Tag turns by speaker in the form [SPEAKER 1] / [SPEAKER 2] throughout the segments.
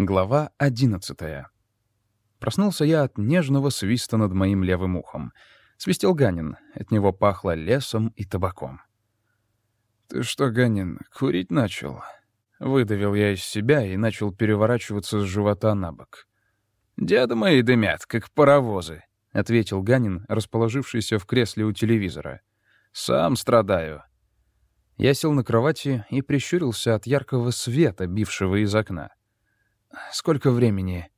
[SPEAKER 1] Глава одиннадцатая. Проснулся я от нежного свиста над моим левым ухом. Свистел Ганин. От него пахло лесом и табаком. «Ты что, Ганин, курить начал?» Выдавил я из себя и начал переворачиваться с живота на бок. «Деда мои дымят, как паровозы», — ответил Ганин, расположившийся в кресле у телевизора. «Сам страдаю». Я сел на кровати и прищурился от яркого света, бившего из окна. Сколько времени?»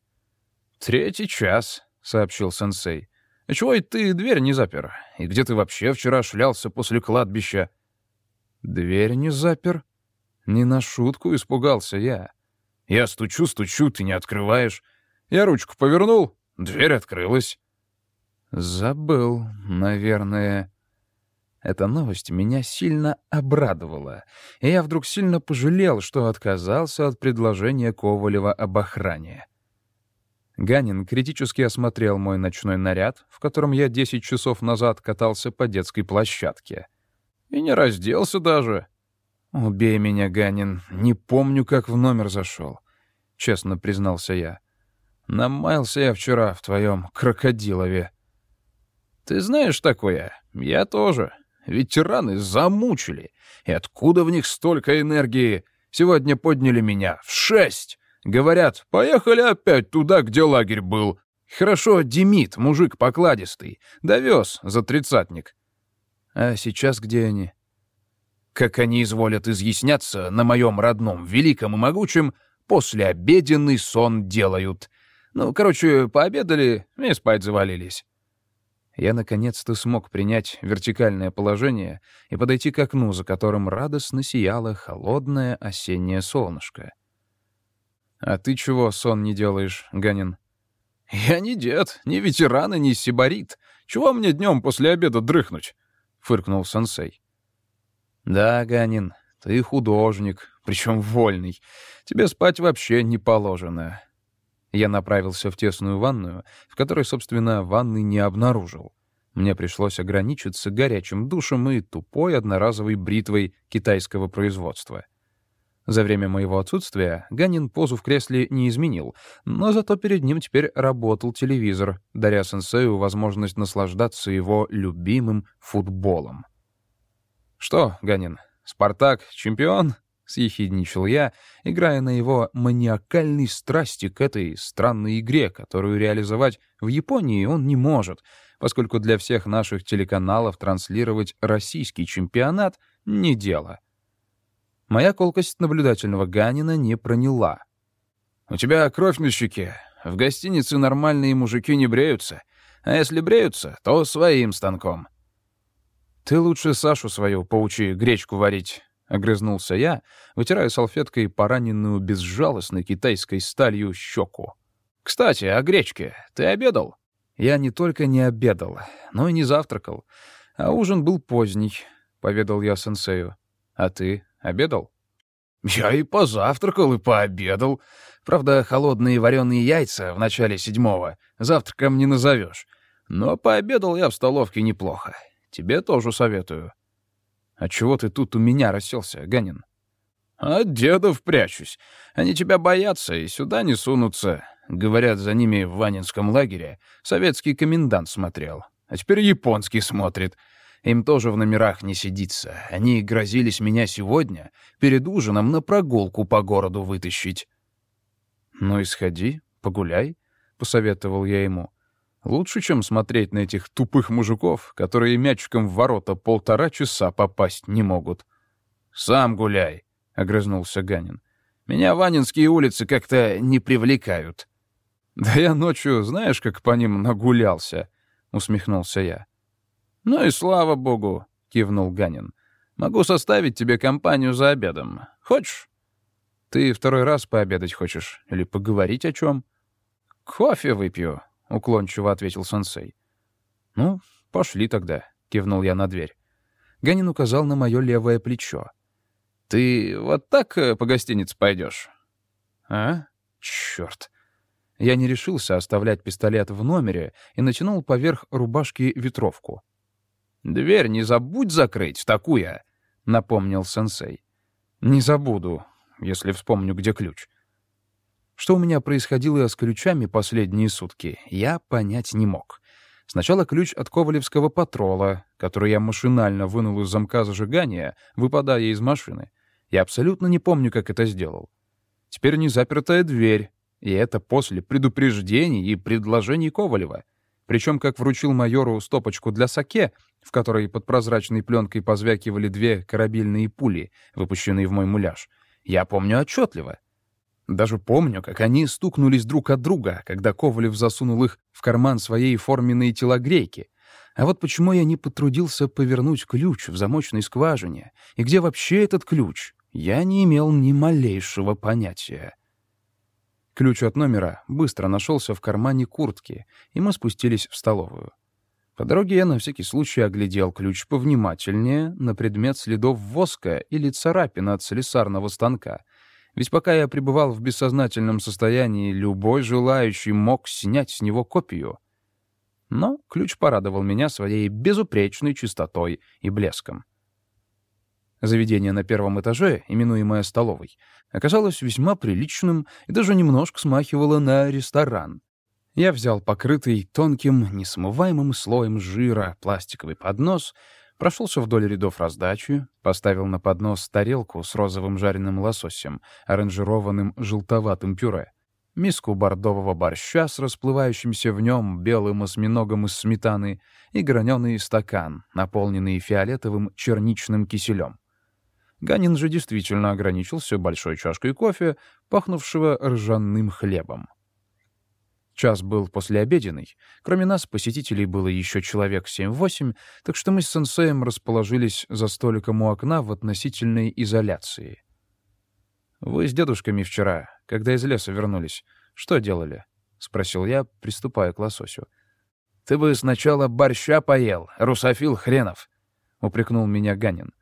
[SPEAKER 1] «Третий час», — сообщил сенсей. «А чего и ты дверь не запер? И где ты вообще вчера шлялся после кладбища?» «Дверь не запер?» Не на шутку испугался я. «Я стучу, стучу, ты не открываешь. Я ручку повернул, дверь открылась». «Забыл, наверное». Эта новость меня сильно обрадовала, и я вдруг сильно пожалел, что отказался от предложения Ковалева об охране. Ганин критически осмотрел мой ночной наряд, в котором я 10 часов назад катался по детской площадке. И не разделся даже. «Убей меня, Ганин, не помню, как в номер зашел», — честно признался я. «Намаялся я вчера в твоем крокодилове». «Ты знаешь такое? Я тоже», Ветераны замучили. И откуда в них столько энергии? Сегодня подняли меня в шесть. Говорят, поехали опять туда, где лагерь был. Хорошо, Демид, мужик покладистый, довез за тридцатник. А сейчас где они? Как они изволят изъясняться на моем родном, великом и могучем, послеобеденный сон делают. Ну, короче, пообедали и спать завалились я наконец-то смог принять вертикальное положение и подойти к окну, за которым радостно сияло холодное осеннее солнышко. «А ты чего сон не делаешь, Ганин?» «Я не дед, ни ветеран и ни сибарит. Чего мне днем после обеда дрыхнуть?» — фыркнул сенсей. «Да, Ганин, ты художник, причем вольный. Тебе спать вообще не положено. Я направился в тесную ванную, в которой, собственно, ванны не обнаружил. Мне пришлось ограничиться горячим душем и тупой одноразовой бритвой китайского производства. За время моего отсутствия Ганин позу в кресле не изменил, но зато перед ним теперь работал телевизор, даря сенсею возможность наслаждаться его любимым футболом. «Что, Ганин, Спартак — чемпион?» — съехидничал я, играя на его маниакальной страсти к этой странной игре, которую реализовать в Японии он не может, поскольку для всех наших телеканалов транслировать российский чемпионат — не дело. Моя колкость наблюдательного Ганина не проняла. «У тебя кровь на щеке. В гостинице нормальные мужики не бреются. А если бреются, то своим станком». «Ты лучше Сашу свою поучи гречку варить», — огрызнулся я, вытирая салфеткой пораненную безжалостной китайской сталью щеку. «Кстати, о гречке. Ты обедал?» «Я не только не обедал, но и не завтракал. А ужин был поздний», — поведал я сенсею. «А ты обедал?» «Я и позавтракал, и пообедал. Правда, холодные вареные яйца в начале седьмого завтраком не назовешь. Но пообедал я в столовке неплохо. Тебе тоже советую». «А чего ты тут у меня расселся, Ганин?» «От дедов прячусь. Они тебя боятся и сюда не сунутся. Говорят, за ними в Ванинском лагере советский комендант смотрел. А теперь японский смотрит. Им тоже в номерах не сидится. Они грозились меня сегодня перед ужином на прогулку по городу вытащить». «Ну и сходи, погуляй», — посоветовал я ему. Лучше, чем смотреть на этих тупых мужиков, которые мячиком в ворота полтора часа попасть не могут. «Сам гуляй», — огрызнулся Ганин. «Меня Ванинские улицы как-то не привлекают». «Да я ночью, знаешь, как по ним нагулялся», — усмехнулся я. «Ну и слава богу», — кивнул Ганин. «Могу составить тебе компанию за обедом. Хочешь?» «Ты второй раз пообедать хочешь? Или поговорить о чем?» «Кофе выпью», — уклончиво ответил сенсей. «Ну, пошли тогда», — кивнул я на дверь. Ганин указал на мое левое плечо. «Ты вот так э, по гостинице пойдешь? «А? Черт!» Я не решился оставлять пистолет в номере и натянул поверх рубашки ветровку. «Дверь не забудь закрыть, такую!» — напомнил сенсей. «Не забуду, если вспомню, где ключ». Что у меня происходило с ключами последние сутки, я понять не мог. Сначала ключ от ковалевского патрола, который я машинально вынул из замка зажигания, выпадая из машины. Я абсолютно не помню, как это сделал. Теперь незапертая дверь, и это после предупреждений и предложений Ковалева. Причем, как вручил майору стопочку для саке, в которой под прозрачной пленкой позвякивали две корабельные пули, выпущенные в мой муляж, я помню отчетливо. Даже помню, как они стукнулись друг от друга, когда Ковалев засунул их в карман своей форменной телогрейки. А вот почему я не потрудился повернуть ключ в замочной скважине, и где вообще этот ключ, я не имел ни малейшего понятия. Ключ от номера быстро нашелся в кармане куртки, и мы спустились в столовую. По дороге я на всякий случай оглядел ключ повнимательнее на предмет следов воска или царапин от слесарного станка. Ведь пока я пребывал в бессознательном состоянии, любой желающий мог снять с него копию. Но ключ порадовал меня своей безупречной чистотой и блеском. Заведение на первом этаже, именуемое столовой, оказалось весьма приличным и даже немножко смахивало на ресторан. Я взял покрытый тонким, несмываемым слоем жира пластиковый поднос, прошелся вдоль рядов раздачи, поставил на поднос тарелку с розовым жареным лососем, аранжированным желтоватым пюре, миску бордового борща с расплывающимся в нем белым осьминогом из сметаны и граненый стакан, наполненный фиолетовым черничным киселем. Ганин же действительно ограничился большой чашкой кофе, пахнувшего ржаным хлебом. Час был послеобеденный. Кроме нас, посетителей было еще человек 7-8, так что мы с сенсеем расположились за столиком у окна в относительной изоляции. «Вы с дедушками вчера, когда из леса вернулись, что делали?» — спросил я, приступая к лососю. «Ты бы сначала борща поел, русофил хренов!» — упрекнул меня Ганин.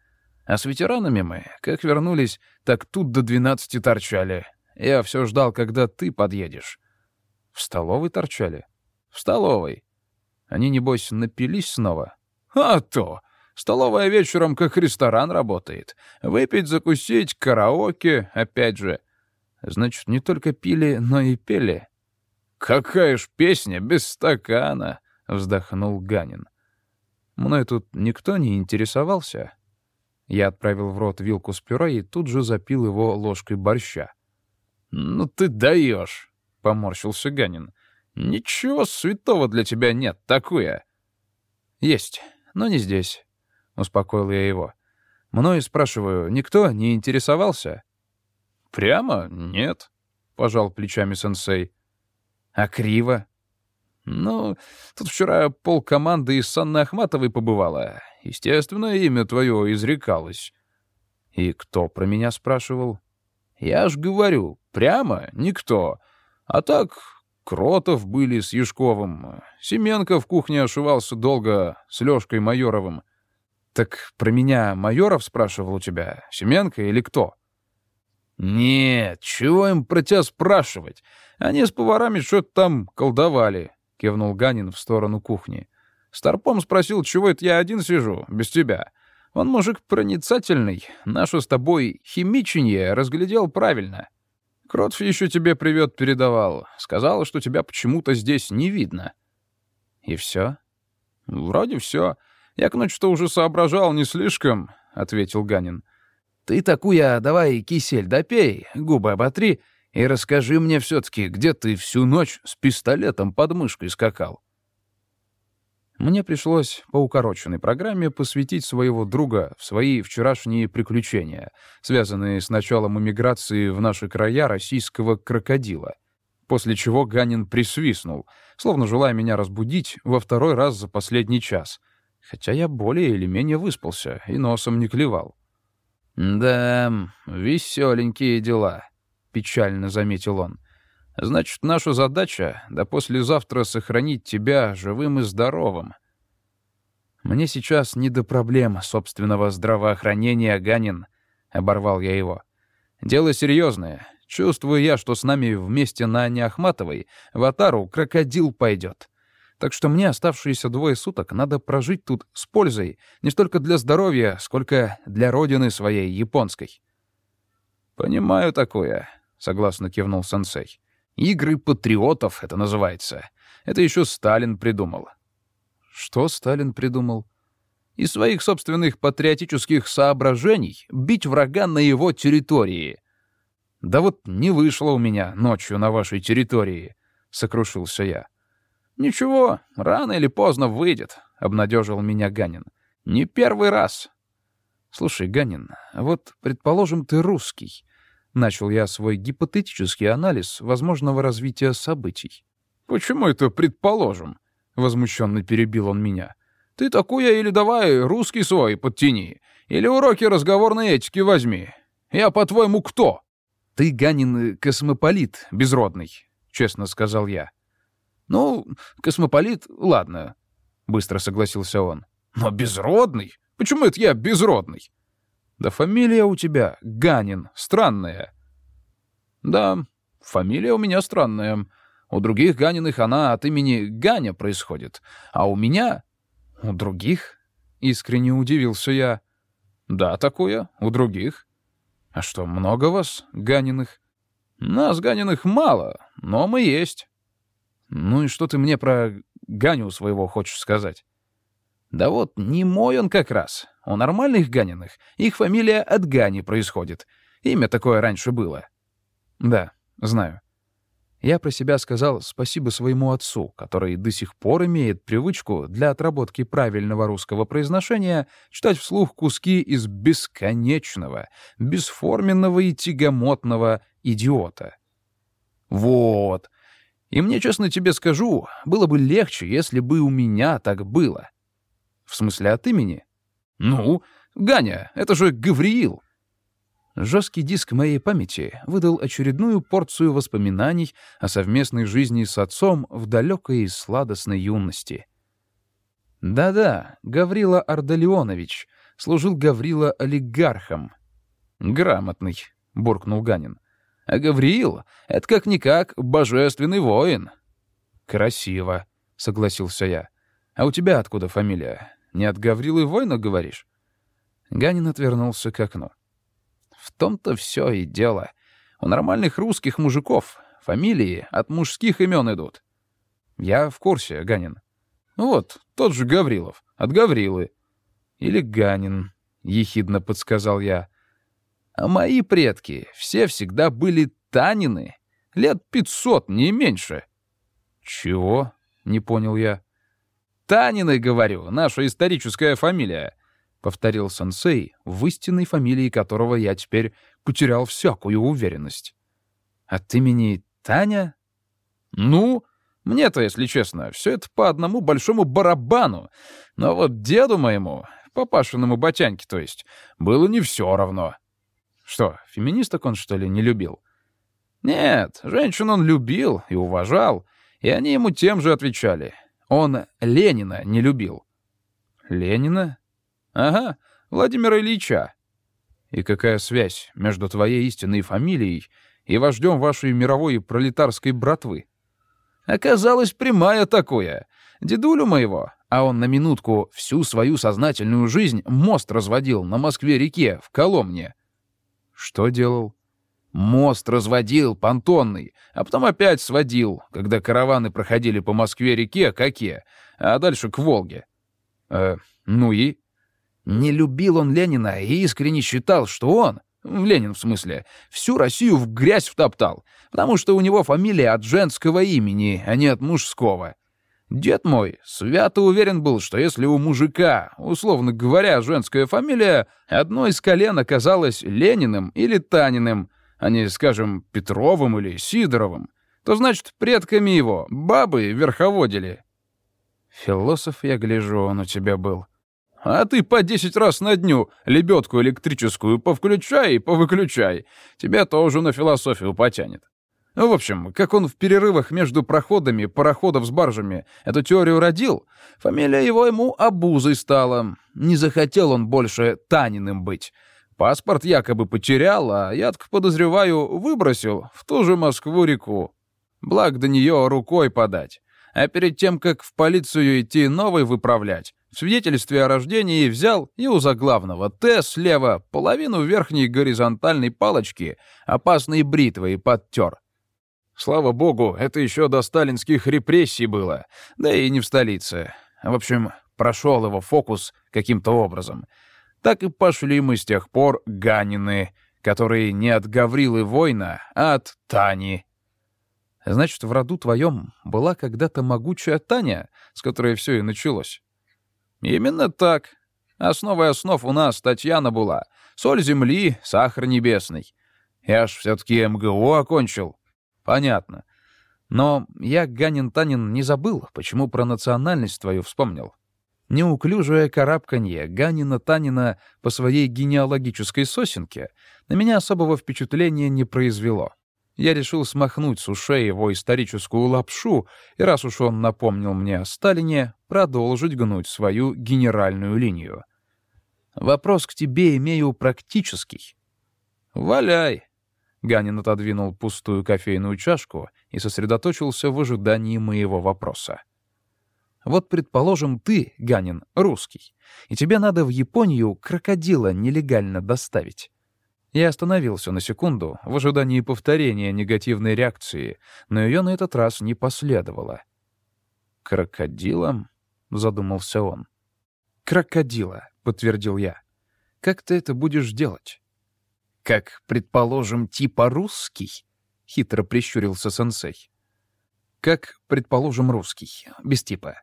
[SPEAKER 1] А с ветеранами мы, как вернулись, так тут до двенадцати торчали. Я все ждал, когда ты подъедешь. В столовой торчали? В столовой. Они, небось, напились снова? А то! Столовая вечером как ресторан работает. Выпить, закусить, караоке, опять же. Значит, не только пили, но и пели. «Какая ж песня без стакана!» — вздохнул Ганин. Мной тут никто не интересовался. Я отправил в рот вилку с пюре и тут же запил его ложкой борща. «Ну ты даешь!» — поморщился Ганин. «Ничего святого для тебя нет, такое!» «Есть, но не здесь», — успокоил я его. «Мною, спрашиваю, никто не интересовался?» «Прямо? Нет», — пожал плечами сенсей. «А криво?» «Ну, тут вчера полкоманды из Санны Ахматовой побывала. Естественно, имя твое изрекалось». «И кто про меня спрашивал?» «Я ж говорю, прямо никто. А так, Кротов были с Юшковым. Семенко в кухне ошивался долго с Лёшкой Майоровым. Так про меня Майоров спрашивал у тебя? Семенко или кто?» «Нет, чего им про тебя спрашивать? Они с поварами что-то там колдовали. — кивнул Ганин в сторону кухни. «Старпом спросил, чего это я один сижу, без тебя. Он мужик проницательный, нашу с тобой химиченье разглядел правильно. Кротов еще тебе привет передавал. Сказал, что тебя почему-то здесь не видно». «И все?» «Вроде все. Я к ночи-то уже соображал не слишком», — ответил Ганин. «Ты такую, давай кисель допей, губы оботри и расскажи мне все-таки, где ты всю ночь с пистолетом под мышкой скакал?» Мне пришлось по укороченной программе посвятить своего друга в свои вчерашние приключения, связанные с началом эмиграции в наши края российского крокодила, после чего Ганин присвистнул, словно желая меня разбудить во второй раз за последний час, хотя я более или менее выспался и носом не клевал. «Да, веселенькие дела», — печально заметил он. «Значит, наша задача — до послезавтра сохранить тебя живым и здоровым». «Мне сейчас не до проблем собственного здравоохранения, Ганин», — оборвал я его. «Дело серьезное. Чувствую я, что с нами вместе на Неахматовой в Атару крокодил пойдет. Так что мне оставшиеся двое суток надо прожить тут с пользой не столько для здоровья, сколько для родины своей, японской». «Понимаю такое», — согласно кивнул сенсей. Игры патриотов это называется. Это еще Сталин придумал. Что Сталин придумал? Из своих собственных патриотических соображений бить врага на его территории. Да вот не вышло у меня ночью на вашей территории, сокрушился я. Ничего, рано или поздно выйдет, обнадежил меня Ганин. Не первый раз. Слушай, Ганин, вот предположим, ты русский. Начал я свой гипотетический анализ возможного развития событий. «Почему это предположим?» — возмущенно перебил он меня. «Ты такую или давай русский свой подтяни, или уроки разговорной этики возьми. Я, по-твоему, кто?» «Ты, Ганин, космополит безродный», — честно сказал я. «Ну, космополит, ладно», — быстро согласился он. «Но безродный? Почему это я безродный?» «Да фамилия у тебя Ганин, странная». «Да, фамилия у меня странная. У других Ганиных она от имени Ганя происходит, а у меня...» «У других?» — искренне удивился я. «Да, такое, у других. А что, много вас, Ганиных?» «Нас, Ганиных, мало, но мы есть». «Ну и что ты мне про Ганю своего хочешь сказать?» «Да вот, не мой он как раз. У нормальных Ганиных их фамилия от Гани происходит. Имя такое раньше было». «Да, знаю». Я про себя сказал спасибо своему отцу, который до сих пор имеет привычку для отработки правильного русского произношения читать вслух куски из бесконечного, бесформенного и тягомотного идиота. Вот. И мне, честно тебе скажу, было бы легче, если бы у меня так было. В смысле, от имени? Ну, Ганя, это же Гавриил. Жесткий диск моей памяти выдал очередную порцию воспоминаний о совместной жизни с отцом в далекой и сладостной юности. Да-да, Гаврила Ардалионович служил Гаврила олигархом. «Грамотный», — буркнул Ганин. «А Гавриил — это как-никак божественный воин». «Красиво», — согласился я. «А у тебя откуда фамилия? Не от Гаврилы воина, говоришь?» Ганин отвернулся к окну. «В том-то все и дело. У нормальных русских мужиков фамилии от мужских имен идут». «Я в курсе, Ганин». «Вот, тот же Гаврилов. От Гаврилы». «Или Ганин», — ехидно подсказал я. «А мои предки все всегда были Танины. Лет пятьсот, не меньше». «Чего?» — не понял я. «Танины, говорю, наша историческая фамилия», — повторил сенсей, в истинной фамилии которого я теперь потерял всякую уверенность. «От имени Таня?» «Ну, мне-то, если честно, все это по одному большому барабану. Но вот деду моему, папашиному батяньке, то есть, было не все равно». «Что, феминисток он, что ли, не любил?» «Нет, женщин он любил и уважал, и они ему тем же отвечали. Он Ленина не любил. Ленина? Ага, Владимира Ильича. И какая связь между твоей истинной фамилией и вождем вашей мировой пролетарской братвы? Оказалось, прямая такое. Дедулю моего, а он на минутку всю свою сознательную жизнь мост разводил на Москве-реке в Коломне. Что делал? Мост разводил, понтонный, а потом опять сводил, когда караваны проходили по Москве-реке к Оке, а дальше к Волге. Э, ну и? Не любил он Ленина и искренне считал, что он, Ленин в смысле, всю Россию в грязь втоптал, потому что у него фамилия от женского имени, а не от мужского. Дед мой свято уверен был, что если у мужика, условно говоря, женская фамилия, одно из колен оказалось Лениным или Таниным — а не, скажем, Петровым или Сидоровым, то, значит, предками его бабы верховодили. Философ, я гляжу, он у тебя был. А ты по десять раз на дню лебедку электрическую повключай и повыключай. Тебя тоже на философию потянет. В общем, как он в перерывах между проходами пароходов с баржами эту теорию родил, фамилия его ему обузой стала. Не захотел он больше Таниным быть. Паспорт якобы потерял, а я, так подозреваю, выбросил в ту же Москву-реку. Благ до нее рукой подать. А перед тем, как в полицию идти новый выправлять, в свидетельстве о рождении взял и у заглавного «Т» слева половину верхней горизонтальной палочки опасной бритвой подтер. Слава богу, это еще до сталинских репрессий было, да и не в столице. В общем, прошел его фокус каким-то образом. Так и пошли мы с тех пор Ганины, которые не от Гаврилы Война, а от Тани. Значит, в роду твоем была когда-то могучая Таня, с которой все и началось. Именно так. Основой основ у нас Татьяна была. Соль земли, сахар небесный. Я ж все-таки МГУ окончил. Понятно. Но я, Ганин Танин, не забыл, почему про национальность твою вспомнил. Неуклюжее карабканье Ганина Танина по своей генеалогической сосенке на меня особого впечатления не произвело. Я решил смахнуть с ушей его историческую лапшу, и раз уж он напомнил мне о Сталине, продолжить гнуть свою генеральную линию. Вопрос к тебе имею практический. «Валяй!» Ганин отодвинул пустую кофейную чашку и сосредоточился в ожидании моего вопроса. Вот, предположим, ты, Ганин, русский, и тебе надо в Японию крокодила нелегально доставить. Я остановился на секунду в ожидании повторения негативной реакции, но ее на этот раз не последовало. «Крокодилом?» — задумался он. «Крокодила», — подтвердил я. «Как ты это будешь делать?» «Как, предположим, типа русский?» — хитро прищурился сенсей. «Как, предположим, русский, без типа».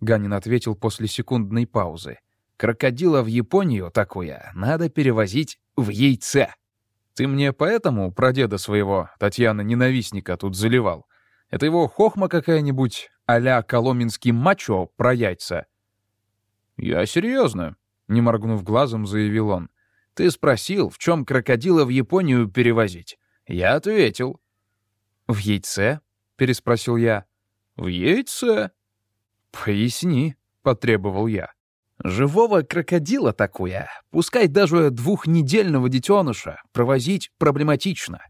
[SPEAKER 1] Ганин ответил после секундной паузы. «Крокодила в Японию такое надо перевозить в яйце». «Ты мне поэтому про деда своего, Татьяна Ненавистника, тут заливал? Это его хохма какая-нибудь а-ля коломенский мачо про яйца?» «Я серьезно», — не моргнув глазом, заявил он. «Ты спросил, в чем крокодила в Японию перевозить?» Я ответил. «В яйце?» — переспросил я. «В яйце?» «Поясни», — потребовал я. «Живого крокодила такое, пускай даже двухнедельного детеныша, провозить проблематично.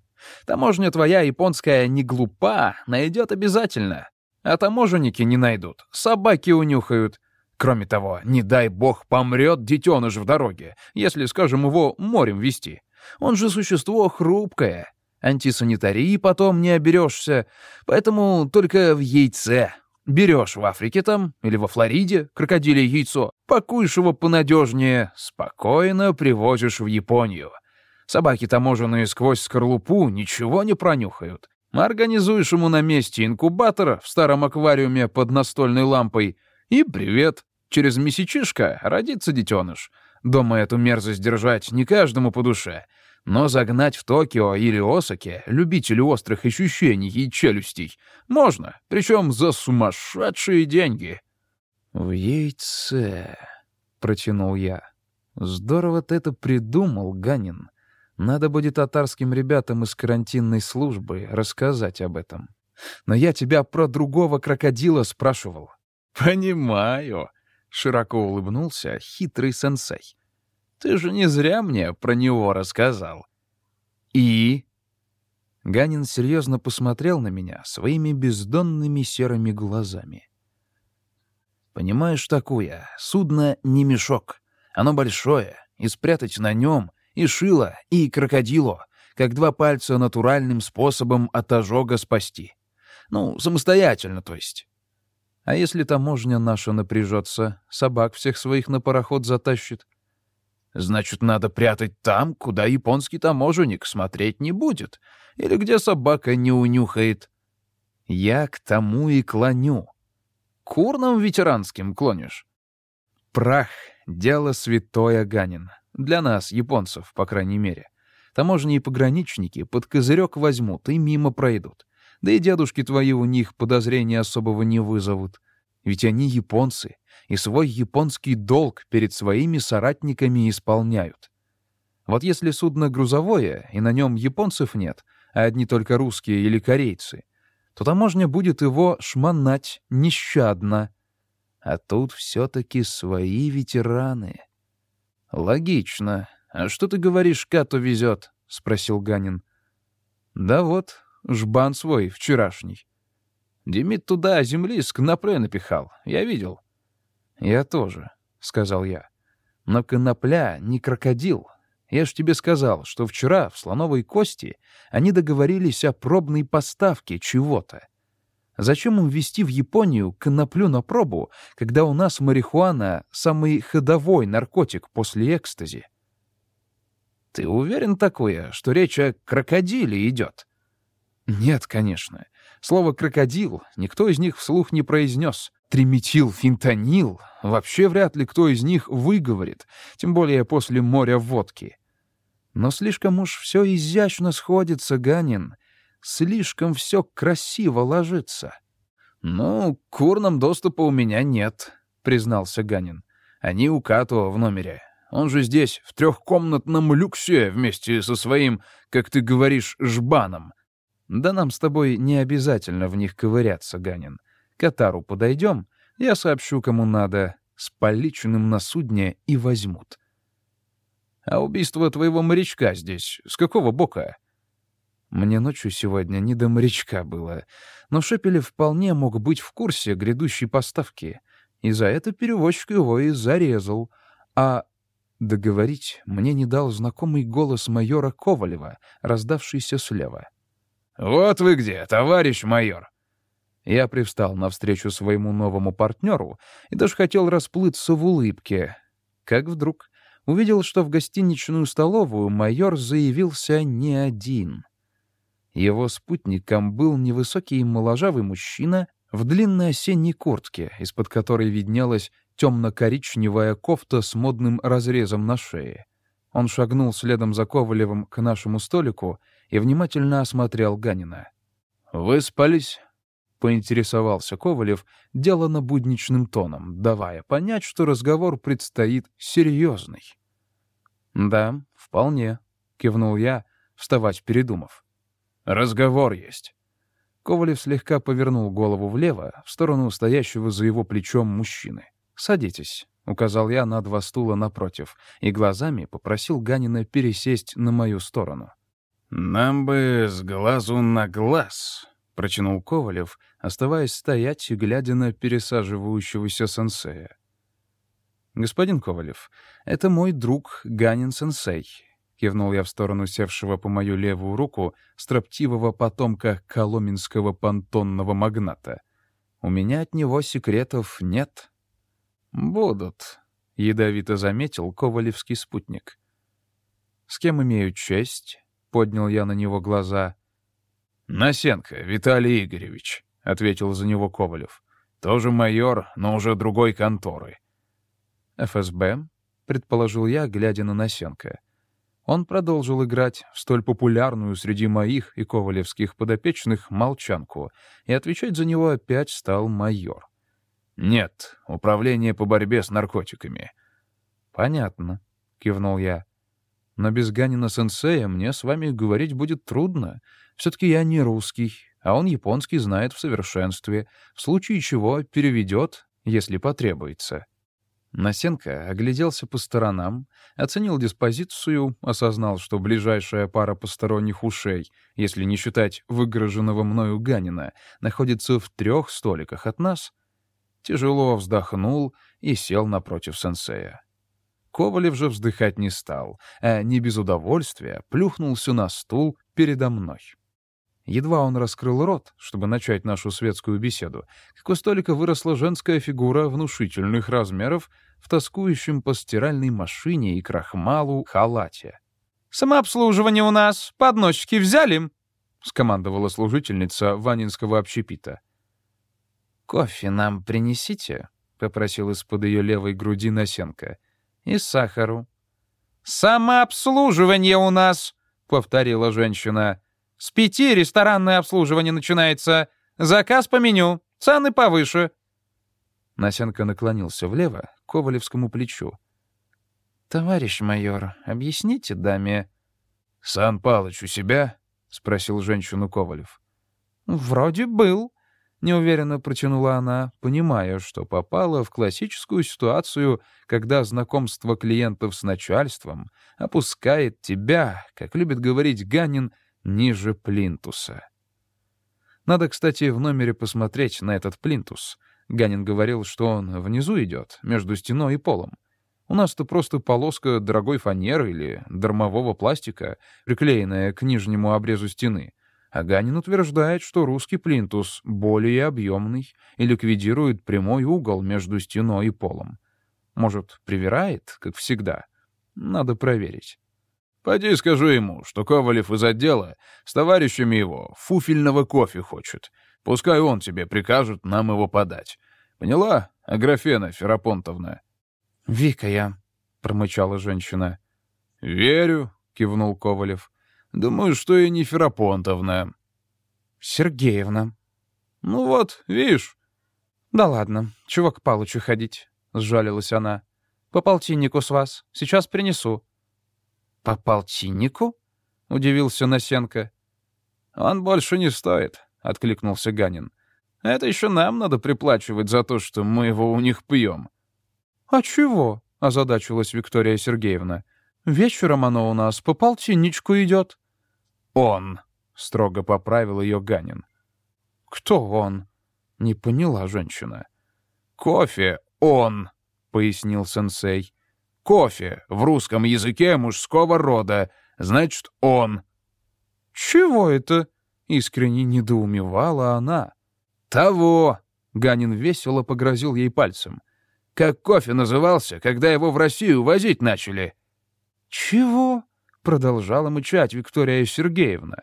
[SPEAKER 1] Таможня твоя японская не глупа, найдет обязательно. А таможенники не найдут, собаки унюхают. Кроме того, не дай бог помрет детеныш в дороге, если, скажем, его морем вести. Он же существо хрупкое. Антисанитарии потом не оберешься, поэтому только в яйце Берешь в Африке там или во Флориде крокодиле яйцо, пакуешь его понадежнее, спокойно привозишь в Японию. Собаки таможенные сквозь скорлупу ничего не пронюхают. Организуешь ему на месте инкубатор в старом аквариуме под настольной лампой, и привет. Через месячишко родится детеныш. Дома эту мерзость держать не каждому по душе — но загнать в Токио или Осаке любителю острых ощущений и челюстей можно, причем за сумасшедшие деньги. «В яйце», — протянул я. «Здорово ты это придумал, Ганин. Надо будет татарским ребятам из карантинной службы рассказать об этом. Но я тебя про другого крокодила спрашивал». «Понимаю», — широко улыбнулся хитрый сенсей. Ты же не зря мне про него рассказал. И? Ганин серьезно посмотрел на меня своими бездонными серыми глазами. Понимаешь такое, судно не мешок. Оно большое, и спрятать на нем и шило, и крокодило, как два пальца натуральным способом от ожога спасти. Ну, самостоятельно, то есть. А если таможня наша напряжется, собак всех своих на пароход затащит? Значит, надо прятать там, куда японский таможенник смотреть не будет, или где собака не унюхает. Я к тому и клоню. Курном ветеранским клонишь? Прах — дело святое, Ганин. Для нас, японцев, по крайней мере. Таможни и пограничники под козырек возьмут и мимо пройдут. Да и дедушки твои у них подозрения особого не вызовут. Ведь они японцы, и свой японский долг перед своими соратниками исполняют. Вот если судно грузовое, и на нем японцев нет, а одни только русские или корейцы, то таможня будет его шмонать нещадно. А тут все-таки свои ветераны. «Логично. А что ты говоришь, Като везет?» — спросил Ганин. «Да вот, жбан свой, вчерашний. Демид туда земли с конопля напихал, я видел. «Я тоже», — сказал я. «Но конопля не крокодил. Я ж тебе сказал, что вчера в слоновой кости они договорились о пробной поставке чего-то. Зачем им везти в Японию коноплю на пробу, когда у нас марихуана — самый ходовой наркотик после экстази? Ты уверен такое, что речь о крокодиле идет? Нет, конечно. Слово «крокодил» никто из них вслух не произнес. Триметил, фентанил — вообще вряд ли кто из них выговорит, тем более после моря водки. Но слишком уж все изящно сходится, Ганин. Слишком все красиво ложится. «Ну, к урнам доступа у меня нет», — признался Ганин. «Они у Като в номере. Он же здесь в трехкомнатном люксе вместе со своим, как ты говоришь, жбаном. Да нам с тобой не обязательно в них ковыряться, Ганин. К Атару подойдем, я сообщу, кому надо, с поличенным на судне и возьмут. А убийство твоего морячка здесь с какого бока? Мне ночью сегодня не до морячка было, но Шепелев вполне мог быть в курсе грядущей поставки, и за это перевозчик его и зарезал. А договорить мне не дал знакомый голос майора Ковалева, раздавшийся слева. «Вот вы где, товарищ майор!» Я привстал навстречу своему новому партнеру и даже хотел расплыться в улыбке, как вдруг увидел, что в гостиничную столовую майор заявился не один. Его спутником был невысокий моложавый мужчина в длинной осенней куртке, из-под которой виднелась темно-коричневая кофта с модным разрезом на шее. Он шагнул следом за Ковалевым к нашему столику и внимательно осмотрел Ганина. «Выспались?» — поинтересовался Ковалев, делано будничным тоном, давая понять, что разговор предстоит серьезный. «Да, вполне», — кивнул я, вставать передумав. «Разговор есть». Ковалев слегка повернул голову влево, в сторону стоящего за его плечом мужчины. «Садитесь», — указал я на два стула напротив, и глазами попросил Ганина пересесть на мою сторону.
[SPEAKER 2] «Нам бы с глазу на глаз», — протянул Ковалев, оставаясь стоять и глядя на пересаживающегося сенсея.
[SPEAKER 1] «Господин Ковалев, это мой друг Ганин-сенсей», — кивнул я в сторону севшего по мою левую руку строптивого потомка коломенского понтонного магната. «У меня от него секретов нет».
[SPEAKER 2] «Будут», — ядовито заметил ковалевский спутник.
[SPEAKER 1] «С кем имею честь?» поднял я на него глаза.
[SPEAKER 2] «Насенко, Виталий Игоревич», — ответил за него Ковалев. «Тоже майор, но уже другой конторы».
[SPEAKER 1] «ФСБ?» — предположил я, глядя на Насенко. Он продолжил играть в столь популярную среди моих и ковалевских подопечных молчанку, и отвечать за него опять стал майор.
[SPEAKER 2] «Нет, управление по борьбе с наркотиками».
[SPEAKER 1] «Понятно», — кивнул я. Но без Ганина-сенсея мне с вами говорить будет трудно. Все-таки я не русский, а он японский знает в совершенстве, в случае чего переведет, если потребуется». Насенко огляделся по сторонам, оценил диспозицию, осознал, что ближайшая пара посторонних ушей, если не считать выгороженного мною Ганина, находится в трех столиках от нас, тяжело вздохнул и сел напротив сенсея. Ковалев же вздыхать не стал, а не без удовольствия плюхнулся на стул передо мной. Едва он раскрыл рот, чтобы начать нашу светскую беседу, как у столика выросла женская фигура внушительных размеров в тоскующем по стиральной машине и крахмалу халате.
[SPEAKER 3] «Самообслуживание у нас. Подносчики взяли?»
[SPEAKER 1] — скомандовала служительница Ванинского общепита. «Кофе нам принесите?» — попросил из-под ее левой груди Носенко и сахару».
[SPEAKER 3] «Самообслуживание у нас», — повторила женщина. «С пяти ресторанное обслуживание начинается. Заказ по меню. Цены повыше».
[SPEAKER 1] Насенко наклонился влево, к Ковалевскому плечу. «Товарищ майор, объясните даме...»
[SPEAKER 2] «Сан Палыч у себя?» — спросил женщину Ковалев.
[SPEAKER 1] «Вроде был», Неуверенно протянула она, понимая, что попала в классическую ситуацию, когда знакомство клиентов с начальством опускает тебя, как любит говорить Ганин, ниже плинтуса. Надо, кстати, в номере посмотреть на этот плинтус. Ганин говорил, что он внизу идет, между стеной и полом. У нас-то просто полоска дорогой фанеры или дармового пластика, приклеенная к нижнему обрезу стены. А Ганин утверждает, что русский плинтус более объемный и ликвидирует прямой угол между стеной и полом. Может, привирает, как всегда? Надо проверить.
[SPEAKER 2] Пойди скажу ему, что Ковалев из отдела с товарищами его фуфельного кофе хочет. Пускай он тебе прикажет нам его подать. Поняла, Аграфена Ферапонтовна?»
[SPEAKER 1] «Вика я», — промычала женщина.
[SPEAKER 2] «Верю», — кивнул Ковалев. «Думаю, что и не Ферапонтовна».
[SPEAKER 1] «Сергеевна».
[SPEAKER 2] «Ну вот, видишь».
[SPEAKER 1] «Да ладно, чего к Палычу ходить?» — сжалилась она. «По полтиннику с вас. Сейчас принесу». «По полтиннику?» — удивился Насенко.
[SPEAKER 2] «Он больше не стоит», — откликнулся Ганин. «Это еще нам надо приплачивать за то, что мы его у них пьем».
[SPEAKER 1] «А чего?» — озадачилась Виктория Сергеевна. «Вечером оно у нас по полтинничку идет».
[SPEAKER 2] «Он», — строго поправил ее Ганин.
[SPEAKER 1] «Кто он?» — не поняла женщина.
[SPEAKER 2] «Кофе он», — пояснил сенсей. Кофе в русском языке мужского рода, значит, он.
[SPEAKER 1] «Чего это?» — искренне недоумевала она.
[SPEAKER 2] «Того!» — Ганин весело погрозил ей пальцем. «Как кофе назывался, когда его в Россию возить начали?»
[SPEAKER 1] «Чего?» — продолжала мычать Виктория Сергеевна.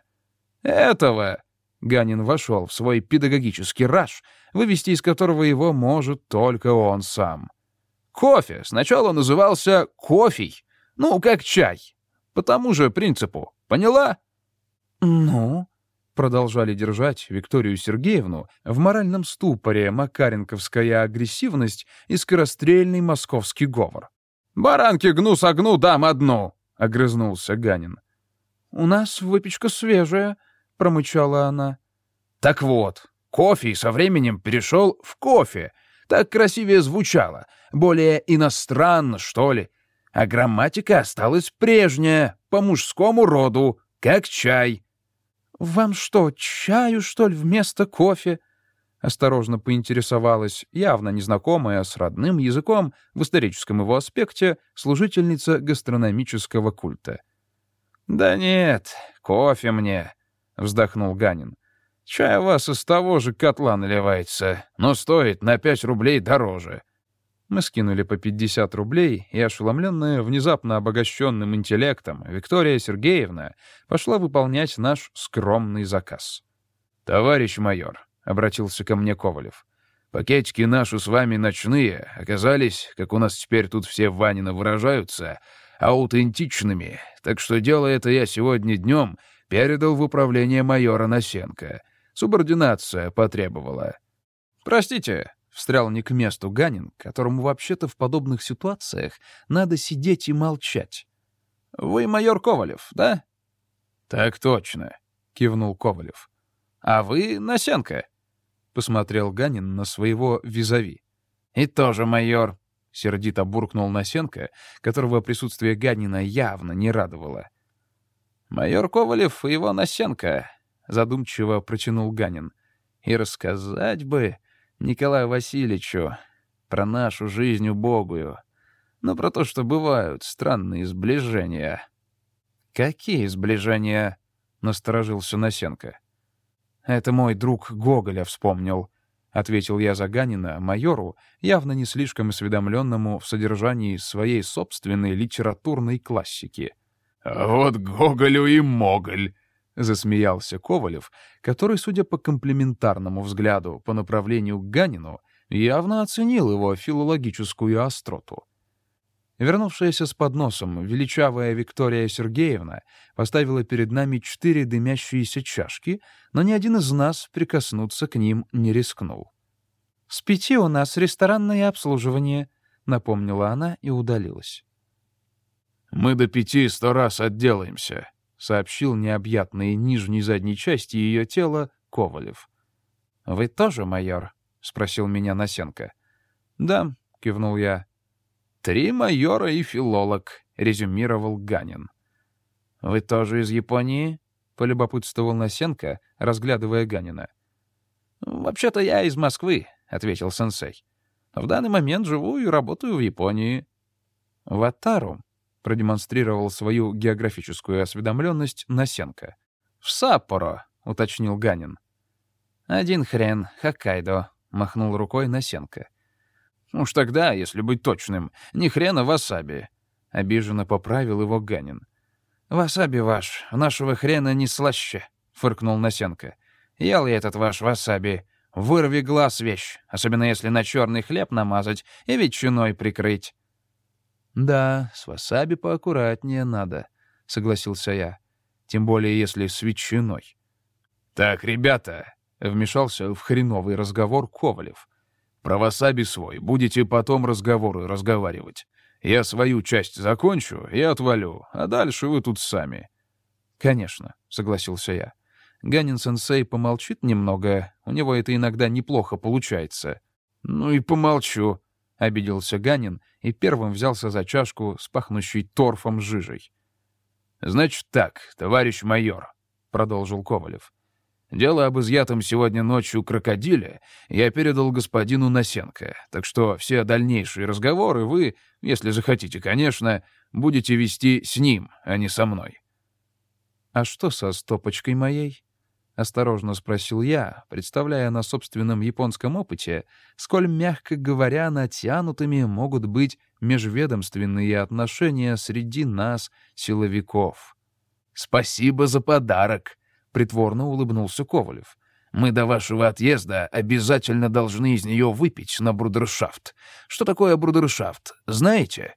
[SPEAKER 2] «Этого!»
[SPEAKER 1] — Ганин вошел в свой педагогический раж, вывести из которого его может только он сам.
[SPEAKER 2] Кофе сначала назывался кофей, ну, как чай. По тому же принципу. Поняла?
[SPEAKER 1] Ну, продолжали держать Викторию Сергеевну в моральном ступоре макаренковская агрессивность и скорострельный московский говор.
[SPEAKER 2] «Баранки гну согну, дам одну!» — огрызнулся Ганин.
[SPEAKER 1] «У нас выпечка свежая», — промычала она.
[SPEAKER 2] «Так вот, кофе со временем перешел в кофе, так красивее звучало, более иностранно, что ли. А грамматика осталась прежняя, по мужскому роду, как чай.
[SPEAKER 1] «Вам что, чаю, что ли, вместо кофе?» Осторожно поинтересовалась, явно незнакомая с родным языком в историческом его аспекте, служительница гастрономического культа.
[SPEAKER 2] «Да нет, кофе мне», — вздохнул Ганин. Чай у вас из того же котла наливается, но стоит на пять рублей дороже».
[SPEAKER 1] Мы скинули по 50 рублей, и, ошеломленная внезапно обогащенным интеллектом, Виктория Сергеевна пошла выполнять наш скромный заказ.
[SPEAKER 2] «Товарищ майор», — обратился ко мне Ковалев, — «пакетики наши с вами ночные оказались, как у нас теперь тут все Ванина выражаются, аутентичными, так что дело это я сегодня днем передал в управление майора Насенко». Субординация потребовала.
[SPEAKER 1] «Простите», — встрял не к месту Ганин, которому вообще-то в подобных ситуациях надо сидеть и молчать.
[SPEAKER 2] «Вы майор Ковалев, да?»
[SPEAKER 1] «Так точно», — кивнул Ковалев.
[SPEAKER 2] «А вы Насенко?»
[SPEAKER 1] — посмотрел Ганин на своего визави.
[SPEAKER 2] «И тоже майор», —
[SPEAKER 1] сердито буркнул Насенко, которого присутствие Ганина явно не радовало.
[SPEAKER 2] «Майор Ковалев и его Насенко — задумчиво протянул Ганин. «И рассказать бы Николаю Васильевичу про нашу жизнь убогую, но про то, что бывают странные сближения».
[SPEAKER 1] «Какие сближения?» — насторожился Носенко. «Это мой друг Гоголя вспомнил», — ответил я за Ганина майору, явно не слишком осведомленному в содержании своей собственной литературной классики.
[SPEAKER 2] «А вот Гоголю и Моголь», —
[SPEAKER 1] засмеялся Ковалев, который, судя по комплиментарному взгляду по направлению к Ганину, явно оценил его филологическую остроту. Вернувшаяся с подносом величавая Виктория Сергеевна поставила перед нами четыре дымящиеся чашки, но ни один из нас прикоснуться к ним не рискнул. «С пяти у нас ресторанное обслуживание», — напомнила она и удалилась.
[SPEAKER 2] «Мы до пяти сто раз отделаемся»,
[SPEAKER 1] сообщил необъятные нижней задней части ее тела Ковалев. «Вы тоже майор?» — спросил меня Насенко.
[SPEAKER 2] «Да», — кивнул я.
[SPEAKER 1] «Три майора и филолог», — резюмировал Ганин. «Вы тоже из Японии?» — полюбопытствовал Насенко, разглядывая Ганина.
[SPEAKER 2] «Вообще-то я из Москвы», — ответил сенсей. «В данный момент живу и работаю в Японии».
[SPEAKER 3] «В Атару», — продемонстрировал свою географическую осведомленность Насенко. «В Саппоро», — уточнил Ганин. «Один хрен, Хоккайдо», — махнул рукой Насенко. «Уж тогда, если быть точным, ни хрена васаби», — обиженно поправил его Ганин. «Васаби ваш, нашего хрена не слаще», — фыркнул Насенко. «Ел я этот ваш васаби. Вырви глаз вещь, особенно если на черный хлеб намазать и ветчиной прикрыть». «Да, с васаби поаккуратнее надо», — согласился я. «Тем более, если с ветчиной».
[SPEAKER 2] «Так, ребята», — вмешался в хреновый разговор Ковалев. «Про васаби свой будете потом разговоры разговаривать. Я свою часть закончу и отвалю, а дальше вы тут сами».
[SPEAKER 3] «Конечно», — согласился я. Ганин-сенсей помолчит немного, у него это иногда неплохо получается.
[SPEAKER 2] «Ну и помолчу», —
[SPEAKER 3] обиделся Ганин и первым взялся за чашку с пахнущей торфом жижей.
[SPEAKER 2] «Значит так, товарищ майор», — продолжил Ковалев. Дело об изъятом сегодня ночью крокодиле я передал господину Насенко, так что все дальнейшие разговоры вы, если захотите, конечно, будете вести с ним, а не со мной».
[SPEAKER 3] «А что со стопочкой моей?» — осторожно спросил я, представляя на собственном японском опыте, сколь, мягко говоря, натянутыми могут быть межведомственные отношения среди нас, силовиков.
[SPEAKER 2] «Спасибо за подарок», Притворно улыбнулся Ковалев. «Мы до вашего отъезда обязательно должны из нее выпить на брудершафт. Что такое брудершафт, знаете?»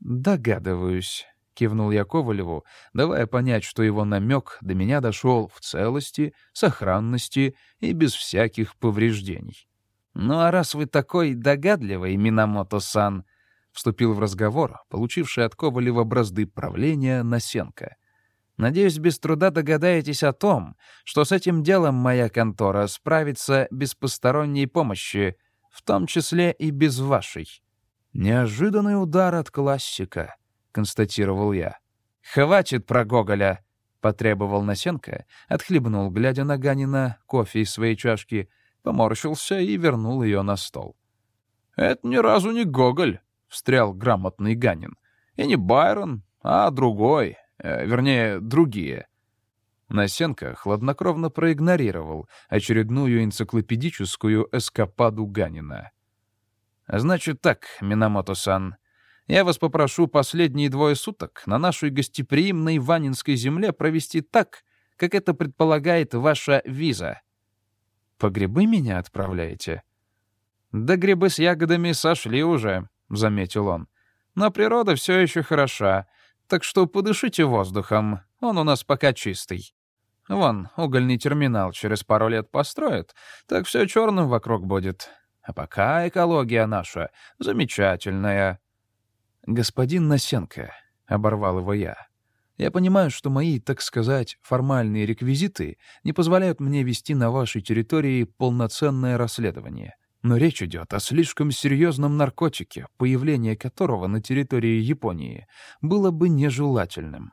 [SPEAKER 3] «Догадываюсь», — кивнул я Ковалеву, давая понять, что его намек до меня дошел в целости, сохранности и без всяких повреждений. «Ну а раз вы такой догадливый, Минамото-сан», — вступил в разговор, получивший от Ковалева бразды правления Насенко — Надеюсь, без труда догадаетесь о том, что с этим делом моя контора справится без посторонней помощи, в том числе и без вашей. Неожиданный удар от классика, констатировал я. Хватит про Гоголя, потребовал Насенко, отхлебнул, глядя на Ганина, кофе из своей чашки, поморщился и вернул ее на стол.
[SPEAKER 2] «Это ни разу не Гоголь», — встрял грамотный Ганин. «И не Байрон, а другой, Э, вернее, другие.
[SPEAKER 3] Насенко хладнокровно проигнорировал очередную энциклопедическую эскападу Ганина. «Значит так, Минамото-сан, я вас попрошу последние двое суток на нашей гостеприимной Ванинской земле провести так, как это предполагает ваша виза. По грибы меня отправляете?» «Да грибы с ягодами сошли уже», — заметил он. «Но природа все еще хороша, так что подышите воздухом, он у нас пока чистый. Вон, угольный терминал через пару лет построят, так все черным вокруг будет. А пока экология наша замечательная. Господин Насенко, — оборвал его я, — я понимаю, что мои, так сказать, формальные реквизиты не позволяют мне вести на вашей территории полноценное расследование — но речь идет о слишком серьезном наркотике, появление которого на территории Японии было бы нежелательным.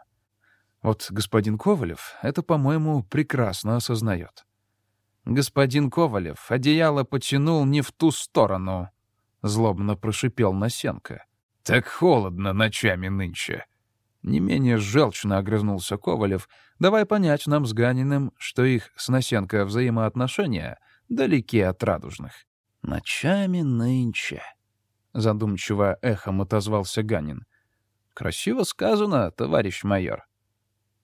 [SPEAKER 3] Вот господин Ковалев это, по-моему, прекрасно осознает. «Господин Ковалев одеяло потянул не в ту сторону», — злобно прошипел Насенко.
[SPEAKER 2] «Так холодно ночами нынче».
[SPEAKER 3] Не менее желчно огрызнулся Ковалев, давай понять нам с Ганиным, что их с Насенко взаимоотношения далеки от радужных. «Ночами нынче», — задумчиво эхом отозвался Ганин. «Красиво сказано, товарищ майор».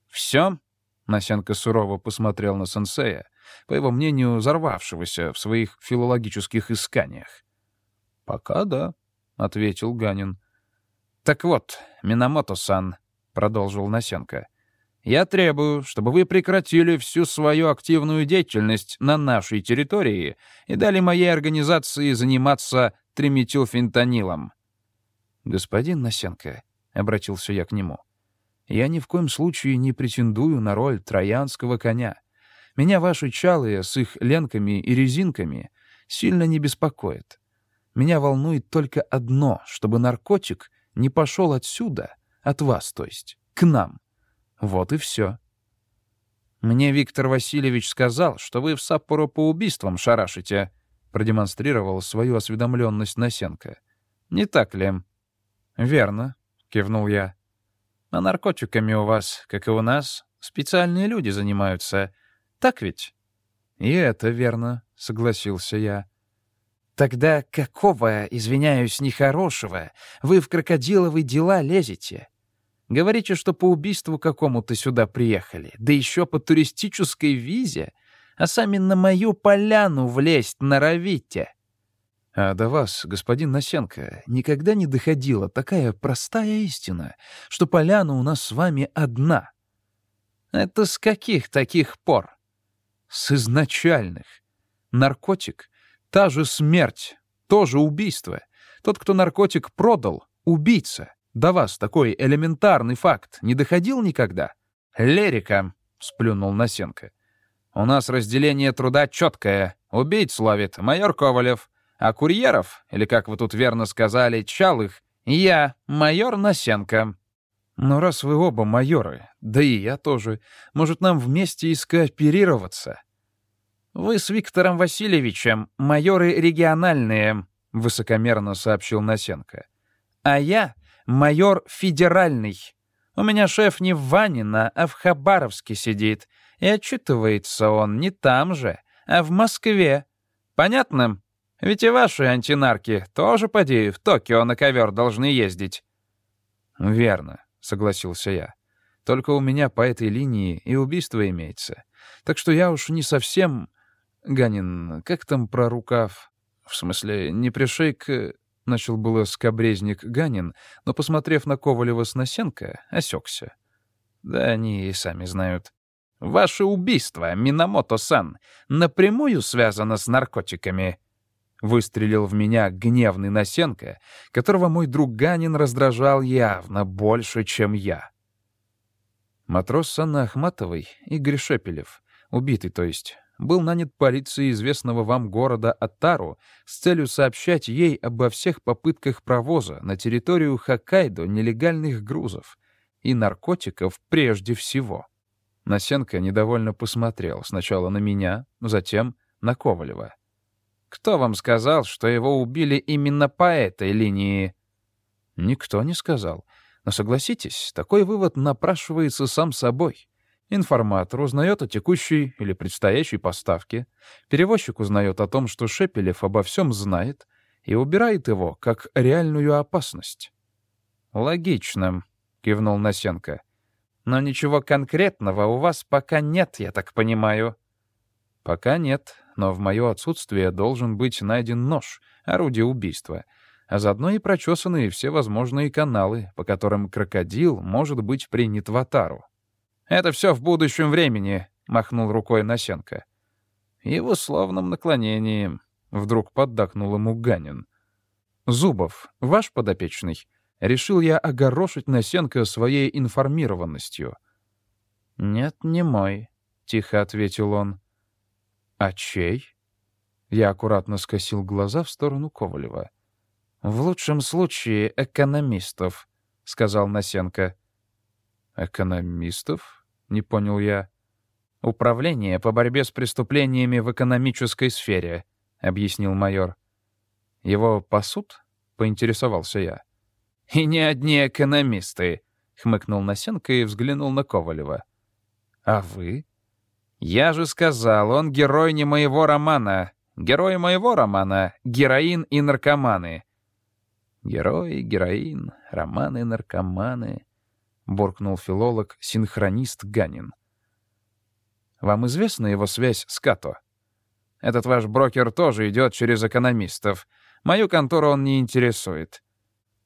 [SPEAKER 3] «Все?» — Насенко сурово посмотрел на сенсея, по его мнению, взорвавшегося в своих филологических исканиях. «Пока да», — ответил Ганин. «Так вот, Минамото-сан», — продолжил Насенко, — я требую, чтобы вы прекратили всю свою активную деятельность на нашей территории и дали моей организации заниматься триметилфентанилом». «Господин Насенко», — обратился я к нему, — «я ни в коем случае не претендую на роль троянского коня. Меня ваши чалые с их ленками и резинками сильно не беспокоят. Меня волнует только одно, чтобы наркотик не пошел отсюда, от вас, то есть, к нам». Вот и все. «Мне Виктор Васильевич сказал, что вы в Саппоро по убийствам шарашите», продемонстрировал свою осведомленность Насенко. «Не так ли?» «Верно», — кивнул я. «А наркотиками у вас, как и у нас, специальные люди занимаются. Так ведь?» «И это верно», — согласился я.
[SPEAKER 4] «Тогда какого, извиняюсь, нехорошего, вы в крокодиловые дела лезете? Говорите, что по убийству какому-то сюда приехали, да еще по туристической визе, а сами на мою поляну влезть норовите».
[SPEAKER 3] А до вас, господин Носенко, никогда не доходила такая простая истина, что поляна у нас с вами одна.
[SPEAKER 4] Это с каких таких пор?
[SPEAKER 3] С изначальных. Наркотик — та же смерть, тоже убийство. Тот, кто наркотик продал — убийца. До вас такой элементарный факт не доходил никогда?
[SPEAKER 4] Лерика, — сплюнул Носенко. У нас разделение труда четкое. Убийц ловит майор Ковалев — а курьеров, или, как вы тут верно сказали, чалых, я, майор Носенко.
[SPEAKER 3] Но раз вы оба майоры, да и я тоже, может, нам вместе и скооперироваться?
[SPEAKER 4] Вы с Виктором Васильевичем майоры региональные, высокомерно сообщил Носенко. А я майор федеральный. У меня шеф не в Ванина, а в Хабаровске сидит, и отчитывается он не там же, а в Москве. Понятно? Ведь и ваши антинарки тоже, поди, в Токио на ковер должны ездить».
[SPEAKER 3] «Верно», — согласился я. «Только у меня по этой линии и убийство имеется. Так что я уж не совсем... Ганин, как там про рукав? В смысле, не пришей к...» Начал было скобрезник Ганин, но, посмотрев на Ковалева с Носенко, осекся. Да они и сами знают.
[SPEAKER 4] «Ваше убийство, Минамото-сан, напрямую связано с наркотиками»,
[SPEAKER 3] Выстрелил в меня гневный Носенко, которого мой друг Ганин раздражал явно больше, чем я. Матрос Санна Ахматовой, Игорь Шепелев, убитый, то есть, был нанят полицией известного вам города Атару с целью сообщать ей обо всех попытках провоза на территорию Хоккайдо нелегальных грузов и наркотиков прежде всего. Носенко недовольно посмотрел сначала на меня, затем на Ковалева.
[SPEAKER 4] Кто вам сказал, что его убили именно по этой линии?»
[SPEAKER 3] «Никто не сказал. Но согласитесь, такой вывод напрашивается сам собой. Информатор узнает о текущей или предстоящей поставке, перевозчик узнает о том, что Шепелев обо всем знает, и убирает его как реальную опасность».
[SPEAKER 4] «Логично», — кивнул Носенко. «Но ничего конкретного у вас пока нет, я так понимаю».
[SPEAKER 3] «Пока нет, но в мое отсутствие должен быть найден нож, орудие убийства, а заодно и прочесаны все возможные каналы, по которым крокодил может быть принят в Атару.
[SPEAKER 4] «Это все в будущем времени», — махнул рукой Носенко. «И в условном наклонении», — вдруг поддакнул ему Ганин.
[SPEAKER 3] «Зубов, ваш подопечный?» Решил я огорошить Носенко своей информированностью.
[SPEAKER 4] «Нет, не мой», — тихо ответил он.
[SPEAKER 3] «А чей?» Я аккуратно скосил глаза в сторону Ковалева.
[SPEAKER 4] «В лучшем случае экономистов», — сказал Носенко.
[SPEAKER 3] «Экономистов?» — не понял я.
[SPEAKER 4] «Управление по борьбе с преступлениями в экономической сфере», — объяснил майор.
[SPEAKER 3] «Его пасут?» — поинтересовался я.
[SPEAKER 4] «И не одни экономисты», — хмыкнул Носенко и взглянул на Ковалева.
[SPEAKER 3] «А вы?»
[SPEAKER 4] «Я же сказал, он герой не моего романа. Герой моего романа — героин и наркоманы».
[SPEAKER 3] «Герои, героин, романы, наркоманы», — буркнул филолог-синхронист Ганин. «Вам известна его связь с Като?»
[SPEAKER 4] «Этот ваш брокер тоже идет через экономистов. Мою контору он не интересует».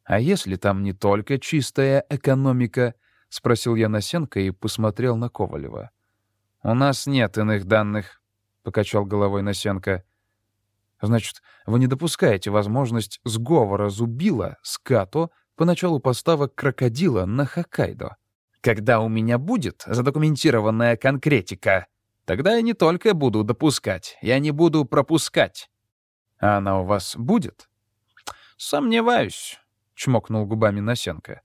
[SPEAKER 3] «А если там не только чистая экономика?» — спросил я Носенко и посмотрел на Ковалева.
[SPEAKER 4] «У нас нет иных данных», — покачал головой Носенко.
[SPEAKER 3] «Значит, вы не допускаете возможность сговора Зубила с Като по началу поставок крокодила на Хоккайдо?»
[SPEAKER 4] «Когда у меня будет задокументированная конкретика, тогда я не только буду допускать, я не буду пропускать».
[SPEAKER 3] «А она у вас будет?»
[SPEAKER 4] «Сомневаюсь», — чмокнул губами Носенко.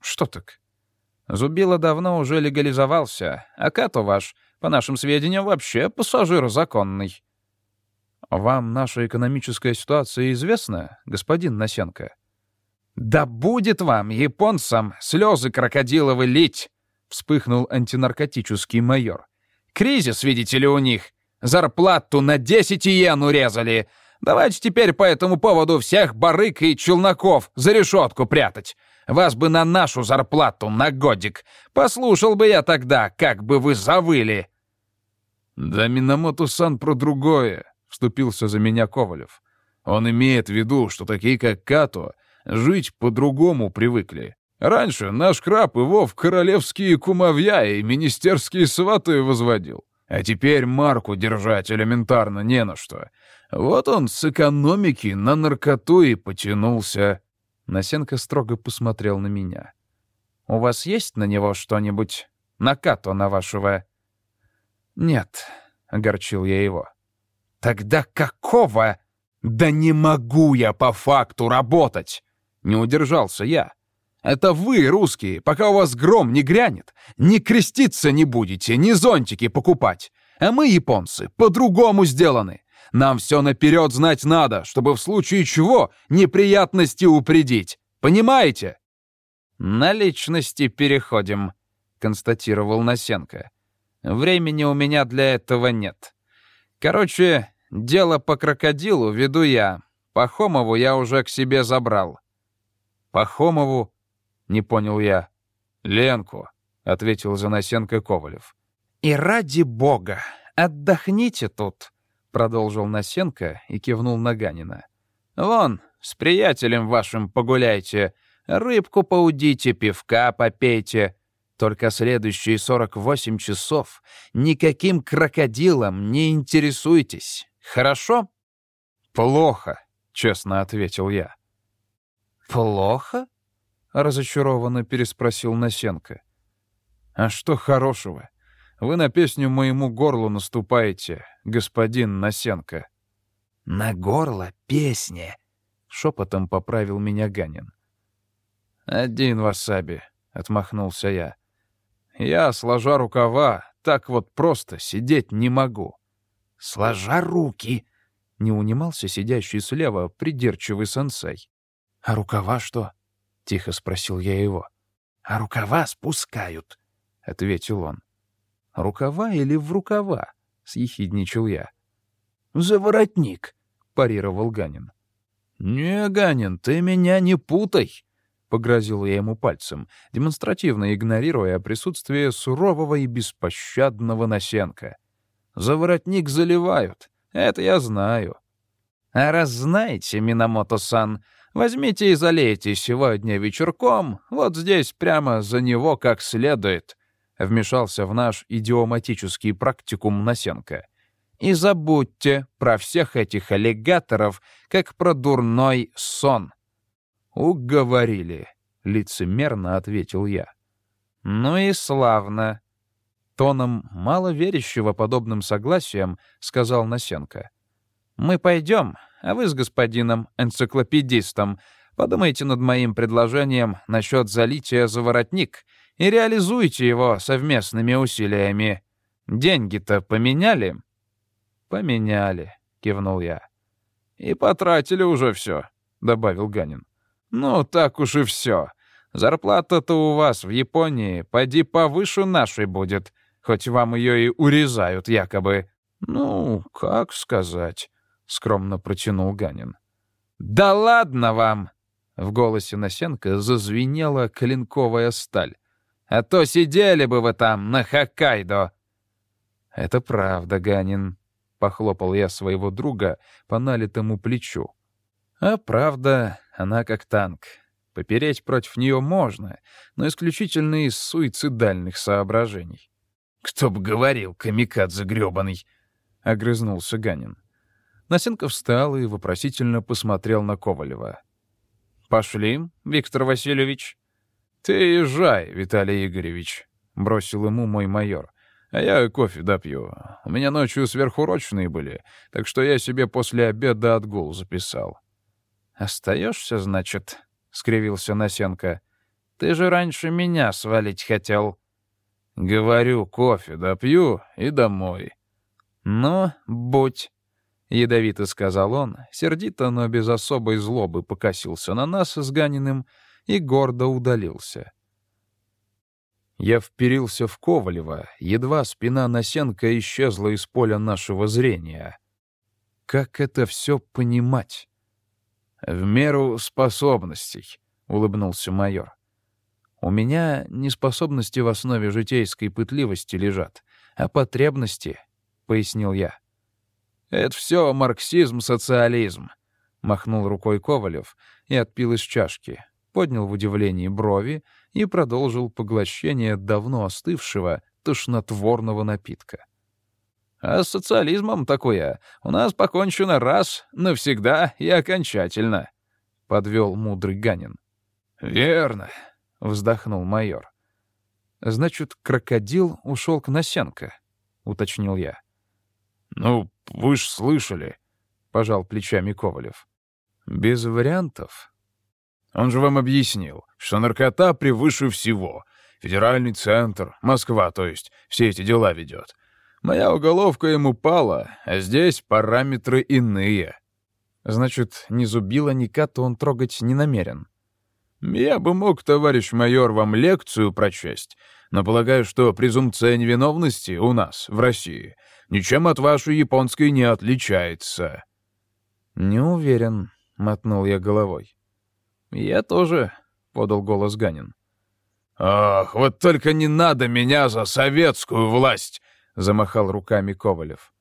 [SPEAKER 3] «Что так?»
[SPEAKER 4] Зубила давно уже легализовался, а Като ваш, по нашим сведениям, вообще пассажир законный».
[SPEAKER 3] «Вам наша экономическая ситуация известна, господин Носенко?»
[SPEAKER 4] «Да будет вам, японцам, слезы крокодиловы лить!» — вспыхнул антинаркотический майор. «Кризис, видите ли, у них. Зарплату на 10 иен урезали. Давайте теперь по этому поводу всех барык и челноков за решетку прятать. Вас бы на нашу зарплату на годик. Послушал бы я тогда, как бы вы завыли».
[SPEAKER 3] «Да Минамото-сан про другое», — вступился за меня Ковалев. «Он имеет в виду, что такие, как Като, жить по-другому привыкли. Раньше наш краб его в королевские кумовья и министерские сваты возводил. А теперь марку держать элементарно не на что. Вот он с экономики на наркоту и потянулся.
[SPEAKER 4] Насенко строго посмотрел на меня. «У вас есть на него что-нибудь? Накато на вашего?» «Нет», — огорчил я его. «Тогда какого?» «Да не могу я по факту работать!» Не удержался я. «Это вы, русские, пока у вас гром не грянет, ни креститься не будете, ни зонтики покупать. А мы, японцы, по-другому сделаны. Нам все наперед знать надо, чтобы в случае чего неприятности упредить. Понимаете?» «На личности переходим», — констатировал Насенко. «Времени у меня для этого нет. Короче, дело по крокодилу веду я. Пахомову я уже к себе забрал». «Пахомову?» — не понял я. «Ленку», — ответил Заносенко Ковалев. «И ради бога, отдохните тут», — продолжил Насенко и кивнул на Ганина. «Вон, с приятелем вашим погуляйте, рыбку поудите, пивка попейте. Только следующие 48 часов никаким крокодилом не интересуйтесь. Хорошо?» «Плохо», — честно ответил я. «Плохо?» — разочарованно переспросил Насенко. «А что хорошего? Вы на песню моему горлу наступаете, господин Насенко». «На горло песни!» — шепотом поправил меня Ганин. «Один васаби», — отмахнулся я. «Я, сложа рукава, так вот просто сидеть не могу». «Сложа руки!» — не унимался сидящий слева придирчивый сенсей. «А рукава что?» — тихо спросил я его. «А рукава спускают», — ответил он. «Рукава или в рукава?» — съехидничал я. «За воротник», — парировал Ганин. «Не, Ганин, ты меня не путай», — погрозил я ему пальцем, демонстративно игнорируя присутствие сурового и беспощадного Носенка. «За воротник заливают, это я знаю». «А раз знаете, Минамото-сан, возьмите и залейте сегодня вечерком, вот здесь прямо за него как следует», вмешался в наш идиоматический практикум Насенко. «И забудьте про всех этих аллигаторов, как про дурной сон». «Уговорили», — лицемерно ответил я. «Ну и славно». Тоном, мало верящего подобным согласием, сказал Насенко. «Мы пойдем, а вы с господином энциклопедистом подумайте над моим предложением насчет залития за воротник — и реализуйте его совместными усилиями. Деньги-то поменяли?» «Поменяли», — кивнул я. «И потратили уже все», — добавил Ганин. «Ну, так уж и все. Зарплата-то у вас в Японии поди повыше нашей будет, хоть вам ее и урезают якобы». «Ну, как сказать», — скромно протянул Ганин. «Да ладно вам!» В голосе Носенко зазвенела клинковая сталь. А то сидели бы вы там, на Хоккайдо!» «Это правда, Ганин», — похлопал я своего друга по налитому плечу. «А правда, она как танк. Попереть против нее можно, но исключительно из суицидальных соображений». «Кто бы говорил, камикадзе грёбаный!» — огрызнулся Ганин. Насенко встал и вопросительно посмотрел на Ковалева. «Пошли, Виктор Васильевич», «Ты езжай, Виталий Игоревич», — бросил ему мой майор. «А я кофе допью. У меня ночью сверхурочные были, так что я себе после обеда отгул записал». «Остаешься, значит?» — скривился Насенко. «Ты же раньше меня свалить хотел». «Говорю, кофе допью и домой». «Ну, будь».
[SPEAKER 3] Ядовито сказал он, сердито, но без особой злобы покосился на нас с Ганиным и гордо удалился. Я вперился в Ковалева, едва спина Насенко исчезла из поля нашего зрения. Как это все понимать? «В меру способностей», — улыбнулся майор. «У меня не способности в основе житейской пытливости лежат, а потребности», — пояснил я. «Это все марксизм-социализм», — махнул рукой Ковалев и отпил из чашки, поднял в удивлении брови и продолжил поглощение давно остывшего тошнотворного напитка. «А с социализмом такое у нас покончено раз, навсегда и окончательно», — подвел мудрый Ганин.
[SPEAKER 2] «Верно», — вздохнул майор.
[SPEAKER 3] «Значит, крокодил ушел к Носенко», — уточнил я.
[SPEAKER 2] «Ну, вы ж слышали», — пожал плечами Ковалев.
[SPEAKER 3] «Без вариантов»,
[SPEAKER 2] он же вам объяснил, что наркота превыше всего. Федеральный центр, Москва, то есть, все эти дела ведет. Моя уголовка ему пала, а здесь параметры иные.
[SPEAKER 3] Значит, ни зубила, ни ката он трогать не намерен.
[SPEAKER 2] Я бы мог, товарищ майор, вам лекцию прочесть, но полагаю, что презумпция невиновности у нас, в России, ничем от вашей японской не отличается.
[SPEAKER 3] «Не уверен», — мотнул я головой.
[SPEAKER 2] «Я тоже», — подал голос Ганин. «Ах, вот только не надо меня за советскую власть!» — замахал руками Ковалев.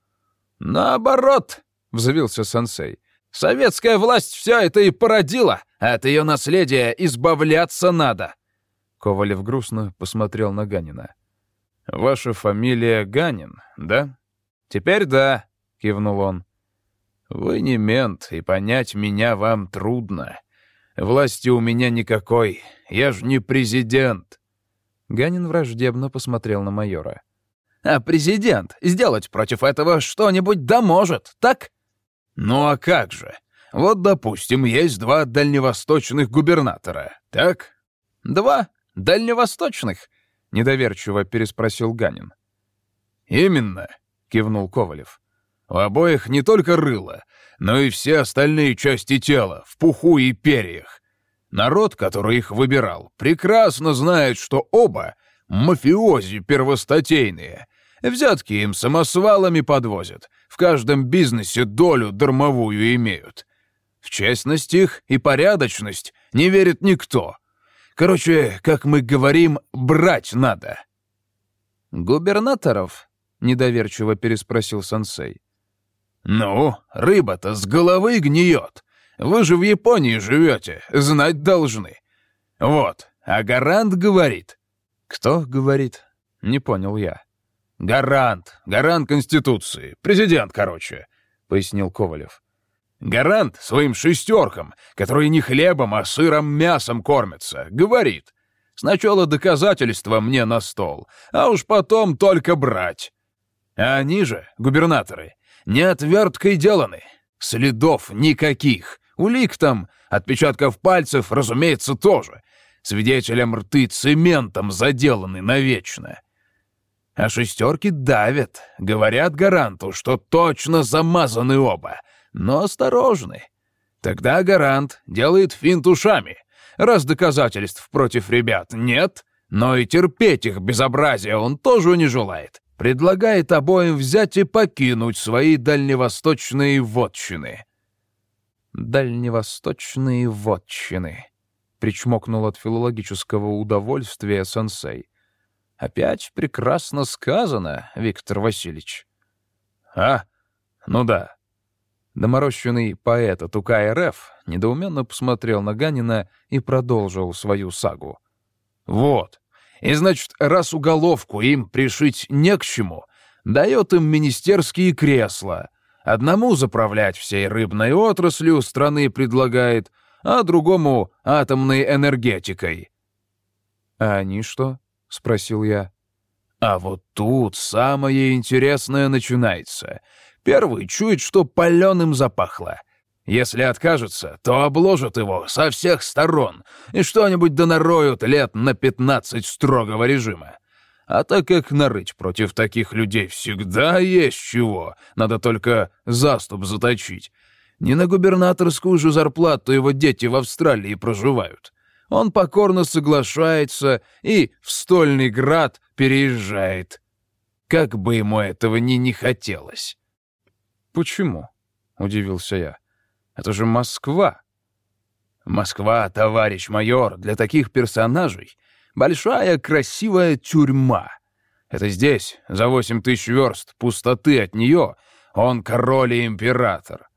[SPEAKER 2] «Наоборот!» — взвился сенсей. «Советская власть все это и породила, а от ее наследия избавляться надо!»
[SPEAKER 3] Ковалев грустно посмотрел на Ганина.
[SPEAKER 2] «Ваша фамилия Ганин, да?»
[SPEAKER 3] «Теперь да», — кивнул он.
[SPEAKER 2] «Вы не мент, и понять меня вам трудно. Власти у меня никакой. Я ж не президент».
[SPEAKER 3] Ганин враждебно посмотрел на майора.
[SPEAKER 2] «А президент сделать против этого что-нибудь да может, так?» «Ну а как же? Вот, допустим, есть два дальневосточных губернатора, так?» «Два дальневосточных?» — недоверчиво переспросил Ганин. «Именно», — кивнул Ковалев. «У обоих не только рыло, но и все остальные части тела, в пуху и перьях. Народ, который их выбирал, прекрасно знает, что оба мафиози первостатейные. Взятки им самосвалами подвозят, в каждом бизнесе долю дармовую имеют. В честность их и порядочность не верит никто. Короче, как мы говорим, брать надо.
[SPEAKER 3] «Губернаторов?» — недоверчиво переспросил сенсей.
[SPEAKER 2] «Ну, рыба-то с головы гниет. Вы же в Японии живете, знать должны. Вот, а гарант говорит».
[SPEAKER 3] «Кто говорит?» — не понял я.
[SPEAKER 2] «Гарант, гарант Конституции, президент, короче», — пояснил Ковалев. «Гарант своим шестеркам, которые не хлебом, а сыром мясом кормятся, говорит. Сначала доказательства мне на стол, а уж потом только брать. А они же, губернаторы, не отверткой деланы. Следов никаких. Улик там, отпечатков пальцев, разумеется, тоже. Свидетелям рты цементом заделаны навечно. А шестерки давят, говорят гаранту, что точно замазаны оба, но осторожны. Тогда гарант делает финт ушами. Раз доказательств против ребят нет, но и терпеть их безобразие он тоже не желает предлагает обоим взять и покинуть свои дальневосточные вотчины.
[SPEAKER 3] «Дальневосточные вотчины», — причмокнул от филологического удовольствия сенсей. «Опять прекрасно сказано, Виктор Васильевич».
[SPEAKER 2] «А? Ну да».
[SPEAKER 3] Доморощенный поэт от УК РФ недоуменно посмотрел на Ганина и продолжил свою сагу.
[SPEAKER 2] «Вот, и значит, раз уголовку им пришить не к чему, дает им министерские кресла. Одному заправлять всей рыбной отраслью страны предлагает, а другому — атомной энергетикой.
[SPEAKER 3] «А они что?» — спросил я.
[SPEAKER 2] «А вот тут самое интересное начинается. Первый чует, что паленым запахло. Если откажется, то обложат его со всех сторон и что-нибудь донароют лет на пятнадцать строгого режима. А так как нарыть против таких людей всегда есть чего, надо только заступ заточить. Не на губернаторскую же зарплату его дети в Австралии проживают. Он покорно соглашается и в Стольный Град переезжает. Как бы ему этого ни не хотелось.
[SPEAKER 1] «Почему?» — удивился я. «Это же Москва!»
[SPEAKER 2] «Москва, товарищ майор, для таких персонажей большая красивая тюрьма. Это здесь, за восемь тысяч верст, пустоты от нее, он король и император.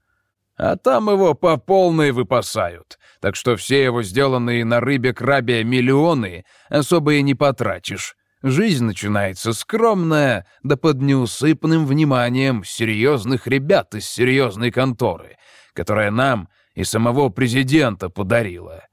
[SPEAKER 2] А там его по полной выпасают, так что все его сделанные на рыбе-крабе миллионы особо и не потратишь. Жизнь начинается скромная, да под неусыпным вниманием серьезных ребят из серьезной конторы, которая нам и самого президента подарила.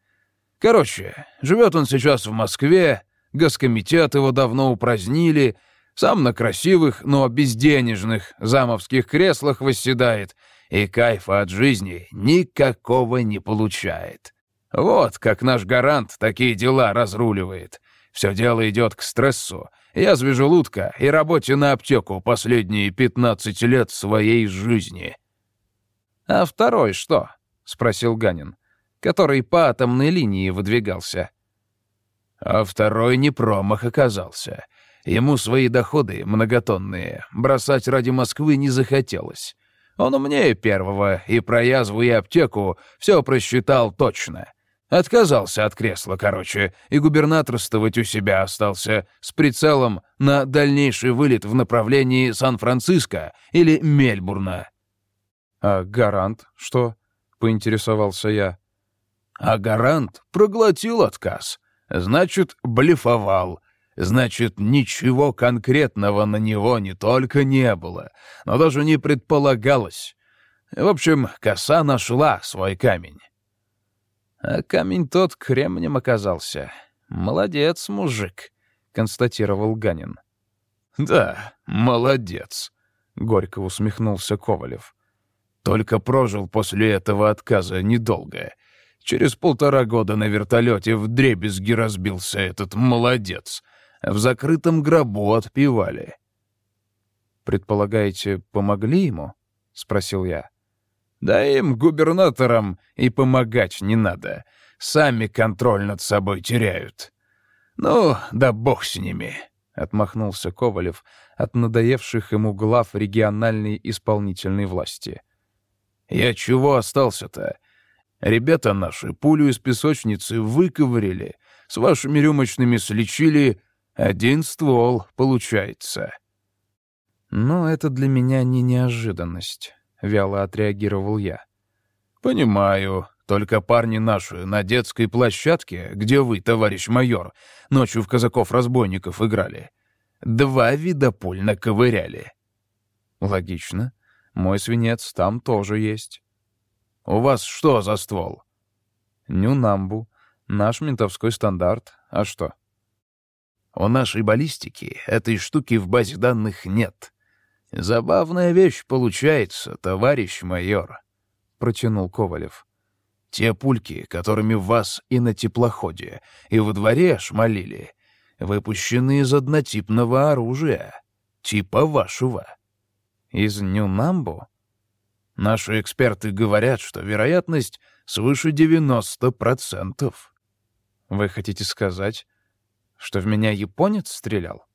[SPEAKER 2] Короче, живет он сейчас в Москве, госкомитет его давно упразднили, сам на красивых, но безденежных замовских креслах восседает и кайфа от жизни никакого не получает. Вот как наш гарант такие дела разруливает. Все дело идет к стрессу, язве желудка и работе на аптеку последние 15 лет своей жизни.
[SPEAKER 1] «А второй что?» — спросил Ганин который по атомной линии выдвигался.
[SPEAKER 2] А второй не промах оказался. Ему свои доходы многотонные бросать ради Москвы не захотелось. Он умнее первого и про язву и аптеку все просчитал точно. Отказался от кресла, короче, и губернаторствовать у себя остался с прицелом на дальнейший вылет в направлении Сан-Франциско или Мельбурна.
[SPEAKER 1] «А гарант что?» — поинтересовался я.
[SPEAKER 2] А гарант проглотил отказ. Значит, блефовал. Значит, ничего конкретного на него не только не было, но даже не предполагалось. В общем, коса нашла свой камень.
[SPEAKER 1] А камень тот кремнем оказался. Молодец, мужик, констатировал Ганин.
[SPEAKER 2] Да, молодец, горько усмехнулся Ковалев. Только прожил после этого отказа недолго — Через полтора года на вертолете в дребезги разбился этот молодец. В закрытом гробу отпевали.
[SPEAKER 1] «Предполагаете, помогли ему?» — спросил я.
[SPEAKER 2] «Да им, губернаторам, и помогать не надо. Сами контроль над собой теряют. Ну, да бог с ними», — отмахнулся Ковалев от надоевших ему глав региональной исполнительной власти. «Я чего остался-то? Ребята наши пулю из песочницы выковырили, с вашими рюмочными слечили, один ствол получается».
[SPEAKER 1] «Но это для меня не неожиданность», — вяло отреагировал я.
[SPEAKER 2] «Понимаю. Только парни наши на детской площадке, где вы, товарищ майор, ночью в казаков-разбойников играли, два вида пуль наковыряли».
[SPEAKER 1] «Логично. Мой свинец там тоже есть».
[SPEAKER 2] У вас что за ствол?»
[SPEAKER 1] «Нюнамбу. Наш ментовской стандарт. А что?»
[SPEAKER 2] «У нашей баллистики этой штуки в базе данных нет. Забавная вещь получается, товарищ майор», — протянул Ковалев. «Те пульки, которыми вас и на теплоходе, и во дворе шмалили, выпущены из однотипного оружия, типа вашего».
[SPEAKER 1] «Из Нюнамбу?»
[SPEAKER 2] Наши эксперты говорят, что вероятность свыше 90%.
[SPEAKER 1] Вы хотите сказать, что в меня японец стрелял?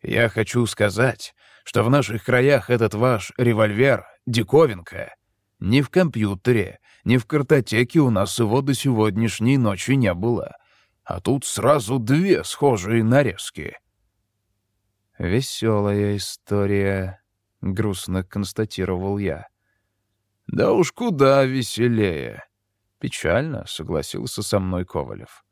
[SPEAKER 2] Я хочу сказать, что в наших краях этот ваш револьвер — диковинка. Ни в компьютере, ни в картотеке у нас его до сегодняшней ночи не было. А тут сразу две схожие нарезки.
[SPEAKER 1] «Веселая история», — грустно констатировал я.
[SPEAKER 2] «Да уж куда веселее!»
[SPEAKER 1] «Печально», — согласился со мной Ковалев.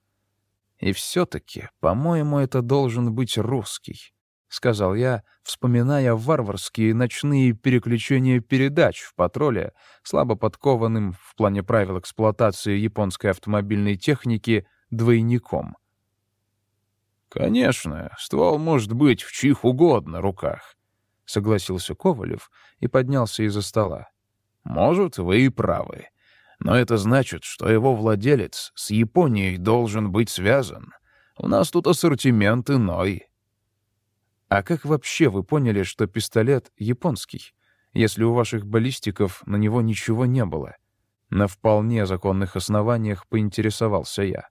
[SPEAKER 1] «И все-таки, по-моему, это должен быть русский», — сказал я, вспоминая варварские ночные переключения передач в патруле, слабо подкованным в плане правил эксплуатации японской автомобильной техники двойником.
[SPEAKER 2] «Конечно, ствол может быть в чьих угодно руках», — согласился Ковалев и поднялся из-за стола. Может, вы и правы. Но это значит, что его владелец с Японией должен быть связан. У нас тут ассортимент иной.
[SPEAKER 3] А как вообще вы поняли, что пистолет японский, если у ваших баллистиков на него ничего не было? На вполне законных основаниях поинтересовался я.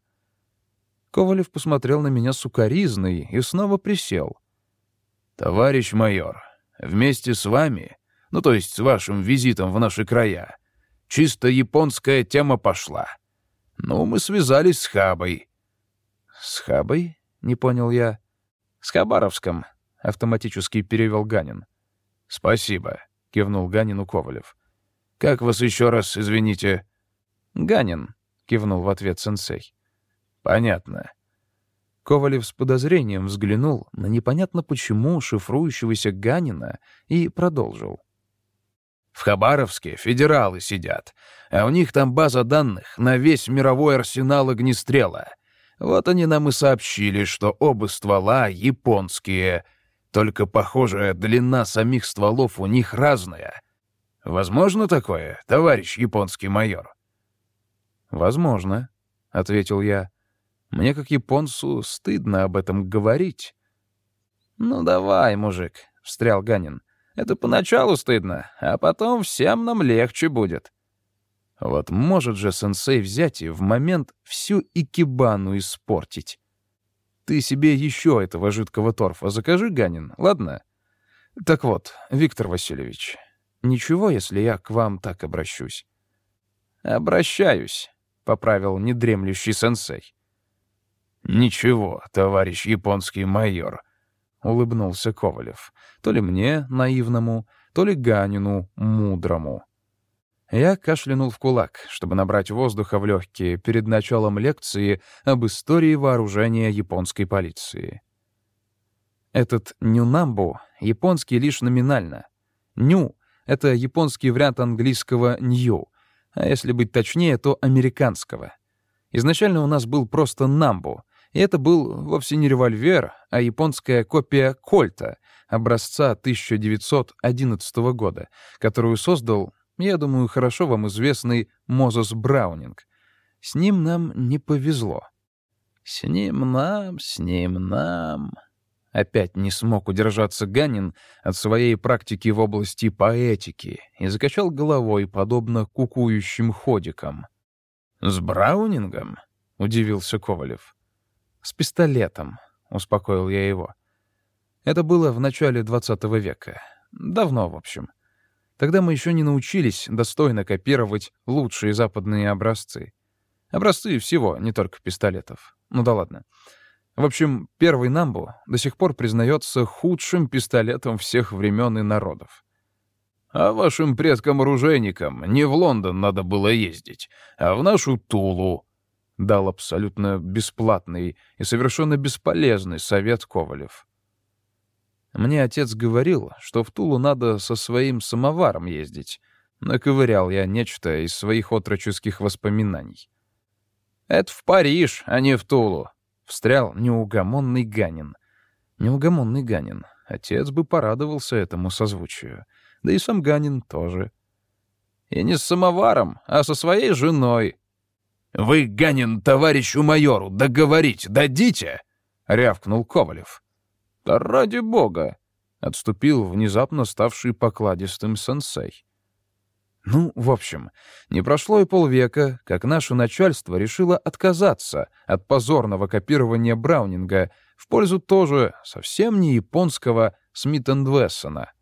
[SPEAKER 3] Ковалев посмотрел на меня сукоризной и снова присел.
[SPEAKER 2] «Товарищ майор, вместе с вами, ну то есть с вашим визитом в наши края, чисто японская тема пошла. Ну, мы связались с Хабой».
[SPEAKER 3] «С Хабой?» — не понял я. «С Хабаровском», — автоматически перевел Ганин.
[SPEAKER 2] «Спасибо», — кивнул Ганину Ковалев. «Как вас еще раз, извините?»
[SPEAKER 3] «Ганин», — кивнул в ответ сенсей.
[SPEAKER 2] «Понятно».
[SPEAKER 3] Ковалев с подозрением взглянул на непонятно почему шифрующегося Ганина и продолжил.
[SPEAKER 2] В Хабаровске федералы сидят, а у них там база данных на весь мировой арсенал огнестрела. Вот они нам и сообщили, что оба ствола японские, только, похоже, длина самих стволов у них разная. Возможно такое, товарищ японский майор?
[SPEAKER 3] «Возможно», — ответил я. «Мне, как японцу, стыдно об этом говорить».
[SPEAKER 4] «Ну давай, мужик», — встрял Ганин. Это поначалу стыдно, а потом всем нам легче будет.
[SPEAKER 3] Вот может же сенсей взять и в момент всю икебану испортить. Ты себе еще этого жидкого торфа закажи, Ганин, ладно? Так вот, Виктор Васильевич, ничего, если я к вам так обращусь?
[SPEAKER 4] Обращаюсь, — поправил недремлющий сенсей.
[SPEAKER 2] «Ничего, товарищ японский майор», —
[SPEAKER 3] улыбнулся Ковалев. То ли мне, наивному, то ли Ганину, мудрому. Я кашлянул в кулак, чтобы набрать воздуха в легкие перед началом лекции об истории вооружения японской полиции. Этот «нюнамбу» японский лишь номинально. «Ню» — это японский вариант английского «нью», а если быть точнее, то американского. Изначально у нас был просто «намбу», и это был вовсе не револьвер, а японская копия «Кольта» образца 1911 года, которую создал, я думаю, хорошо вам известный Мозес Браунинг. С ним нам не повезло.
[SPEAKER 4] «С ним нам, с ним нам...»
[SPEAKER 3] Опять не смог удержаться Ганин от своей практики в области поэтики и закачал головой, подобно кукующим ходикам.
[SPEAKER 2] «С Браунингом?» — удивился Ковалев.
[SPEAKER 3] «С пистолетом», — успокоил я его. Это было в начале 20 века. Давно, в общем. Тогда мы еще не научились достойно копировать лучшие западные образцы. Образцы всего, не только пистолетов. Ну да ладно. В общем, первый Намбу до сих пор признается худшим пистолетом всех времен и народов.
[SPEAKER 2] А вашим предкам-оружейникам не в Лондон надо было ездить, а в нашу Тулу,
[SPEAKER 3] дал абсолютно бесплатный и совершенно бесполезный совет Ковалев. Мне отец говорил, что в Тулу надо со своим самоваром ездить. Наковырял я нечто из своих отроческих воспоминаний.
[SPEAKER 4] «Это в Париж, а не в Тулу», — встрял
[SPEAKER 3] неугомонный Ганин. Неугомонный Ганин. Отец бы порадовался этому созвучию. Да и сам Ганин тоже.
[SPEAKER 4] «И не с самоваром, а со своей женой»,
[SPEAKER 2] «Вы, Ганин, товарищу майору, договорить дадите?» — рявкнул Ковалев.
[SPEAKER 3] «Да ради бога!» — отступил внезапно ставший покладистым сенсей. Ну, в общем, не прошло и полвека, как наше начальство решило отказаться от позорного копирования Браунинга в пользу тоже совсем не японского Смит Вессона.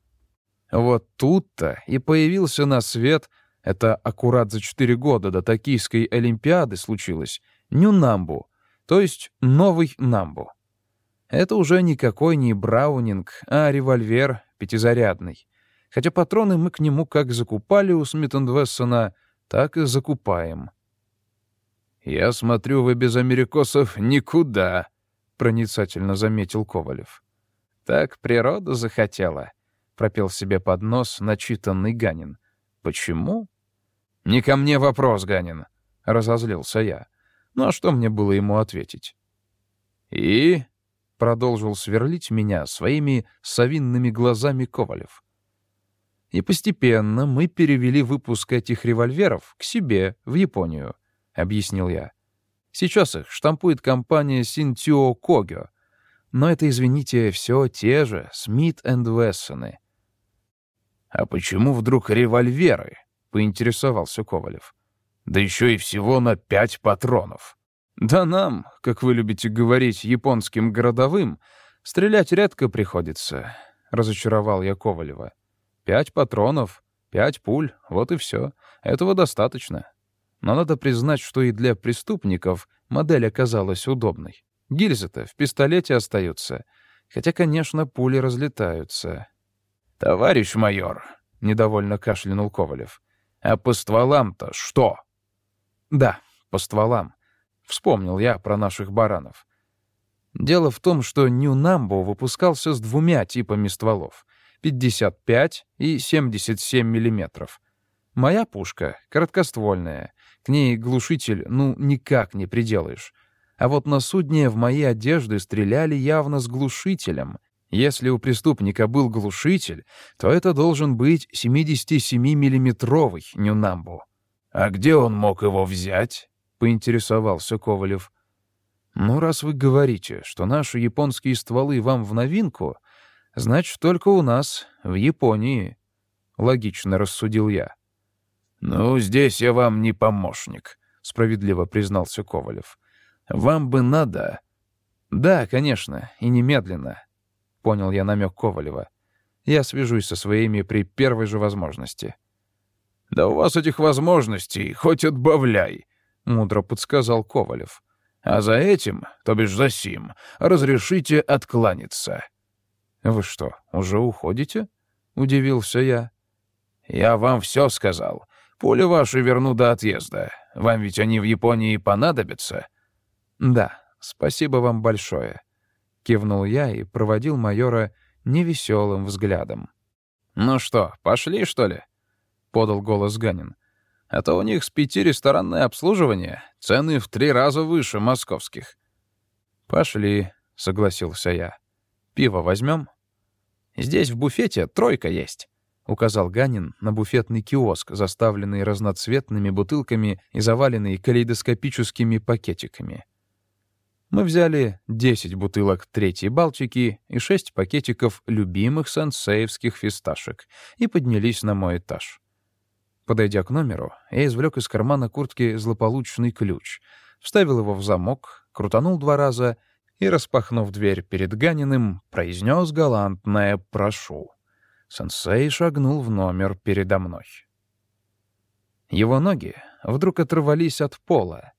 [SPEAKER 3] Вот тут-то и появился на свет — это аккурат за четыре года до Токийской Олимпиады случилось. Нью-Намбу, то есть новый Намбу. Это уже никакой не Браунинг, а револьвер пятизарядный. Хотя патроны мы к нему как закупали у Смит-энд-Вессона, так и закупаем.
[SPEAKER 2] «Я смотрю, вы без америкосов никуда», — проницательно заметил Ковалев.
[SPEAKER 3] «Так природа захотела», — пропел себе под нос начитанный Ганин. «Почему?»
[SPEAKER 2] «Не ко мне вопрос, Ганин», — разозлился я. Ну а что мне было ему ответить?
[SPEAKER 3] «И?» — продолжил сверлить меня своими совинными глазами Ковалев. «И постепенно мы перевели выпуск этих револьверов к себе, в Японию», — объяснил я. «Сейчас их штампует компания Синтио Когё. Но это, извините, все те же Смит энд Вессоны.
[SPEAKER 2] «А почему вдруг револьверы?» — поинтересовался Ковалев. «Да еще и всего на пять патронов».
[SPEAKER 3] «Да нам, как вы любите говорить, японским городовым, стрелять редко приходится», — разочаровал я Ковалева. «Пять патронов, пять пуль, вот и все. Этого достаточно. Но надо признать, что и для преступников модель оказалась удобной. Гильзы-то в пистолете остаются, хотя, конечно, пули разлетаются».
[SPEAKER 2] «Товарищ майор», — недовольно кашлянул Ковалев, — «а по стволам-то что?»
[SPEAKER 3] «Да, по стволам. Вспомнил я про наших баранов. Дело в том, что Нью-Намбо выпускался с двумя типами стволов — 55 и 77 миллиметров. Моя пушка — короткоствольная, к ней глушитель ну никак не приделаешь. А вот на судне в мои одежды стреляли явно с глушителем. Если у преступника был глушитель, то это должен быть 77-миллиметровый Нью-Намбо.
[SPEAKER 2] «А где он мог его взять?»
[SPEAKER 3] — поинтересовался Ковалев. «Ну, раз вы говорите, что наши японские стволы вам в новинку, значит, только у нас, в Японии», — логично рассудил я.
[SPEAKER 2] «Ну, здесь я вам не помощник», — справедливо признался Ковалев. «Вам бы надо...»
[SPEAKER 3] «Да, конечно, и немедленно», — понял я намек Ковалева. «Я свяжусь со своими при первой же возможности».
[SPEAKER 2] «Да у вас этих возможностей хоть отбавляй», — мудро подсказал Ковалев. «А за этим, то бишь за сим, разрешите откланяться».
[SPEAKER 3] «Вы что, уже уходите?» — удивился я.
[SPEAKER 2] «Я вам все сказал. Пули ваши верну до отъезда. Вам ведь они в Японии понадобятся».
[SPEAKER 3] «Да, спасибо вам большое», — кивнул я и проводил майора невеселым взглядом.
[SPEAKER 1] «Ну что, пошли, что ли?» — подал голос Ганин. А то у них с пяти ресторанное обслуживание, цены в три раза выше московских».
[SPEAKER 3] «Пошли», — согласился я. «Пиво возьмем?» «Здесь в буфете тройка есть», — указал Ганин на буфетный киоск, заставленный разноцветными бутылками и заваленный калейдоскопическими пакетиками. Мы взяли 10 бутылок третьей Балтики и 6 пакетиков любимых сенсеевских фисташек и поднялись на мой этаж. Подойдя к номеру, я извлек из кармана куртки злополучный ключ, вставил его в замок, крутанул два раза и, распахнув дверь перед Ганиным, произнес галантное «прошу». Сенсей шагнул в номер передо мной. Его ноги вдруг оторвались от пола.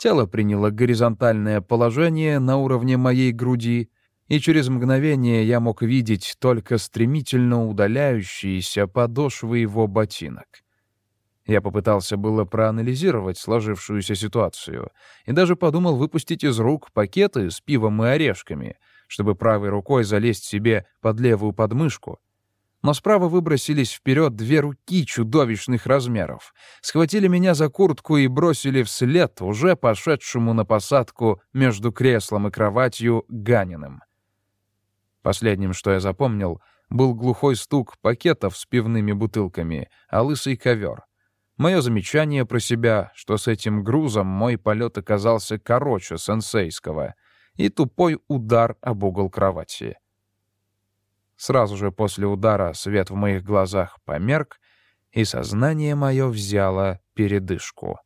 [SPEAKER 3] Тело приняло горизонтальное положение на уровне моей груди, и через мгновение я мог видеть только стремительно удаляющиеся подошвы его ботинок — я попытался было проанализировать сложившуюся ситуацию и даже подумал выпустить из рук пакеты с пивом и орешками, чтобы правой рукой залезть себе под левую подмышку. Но справа выбросились вперед две руки чудовищных размеров, схватили меня за куртку и бросили вслед уже пошедшему на посадку между креслом и кроватью Ганиным. Последним, что я запомнил, был глухой стук пакетов с пивными бутылками, а лысый ковер — Мое замечание про себя, что с этим грузом мой полет оказался короче сенсейского, и тупой удар об угол кровати. Сразу же после удара свет в моих глазах померк, и сознание мое взяло передышку.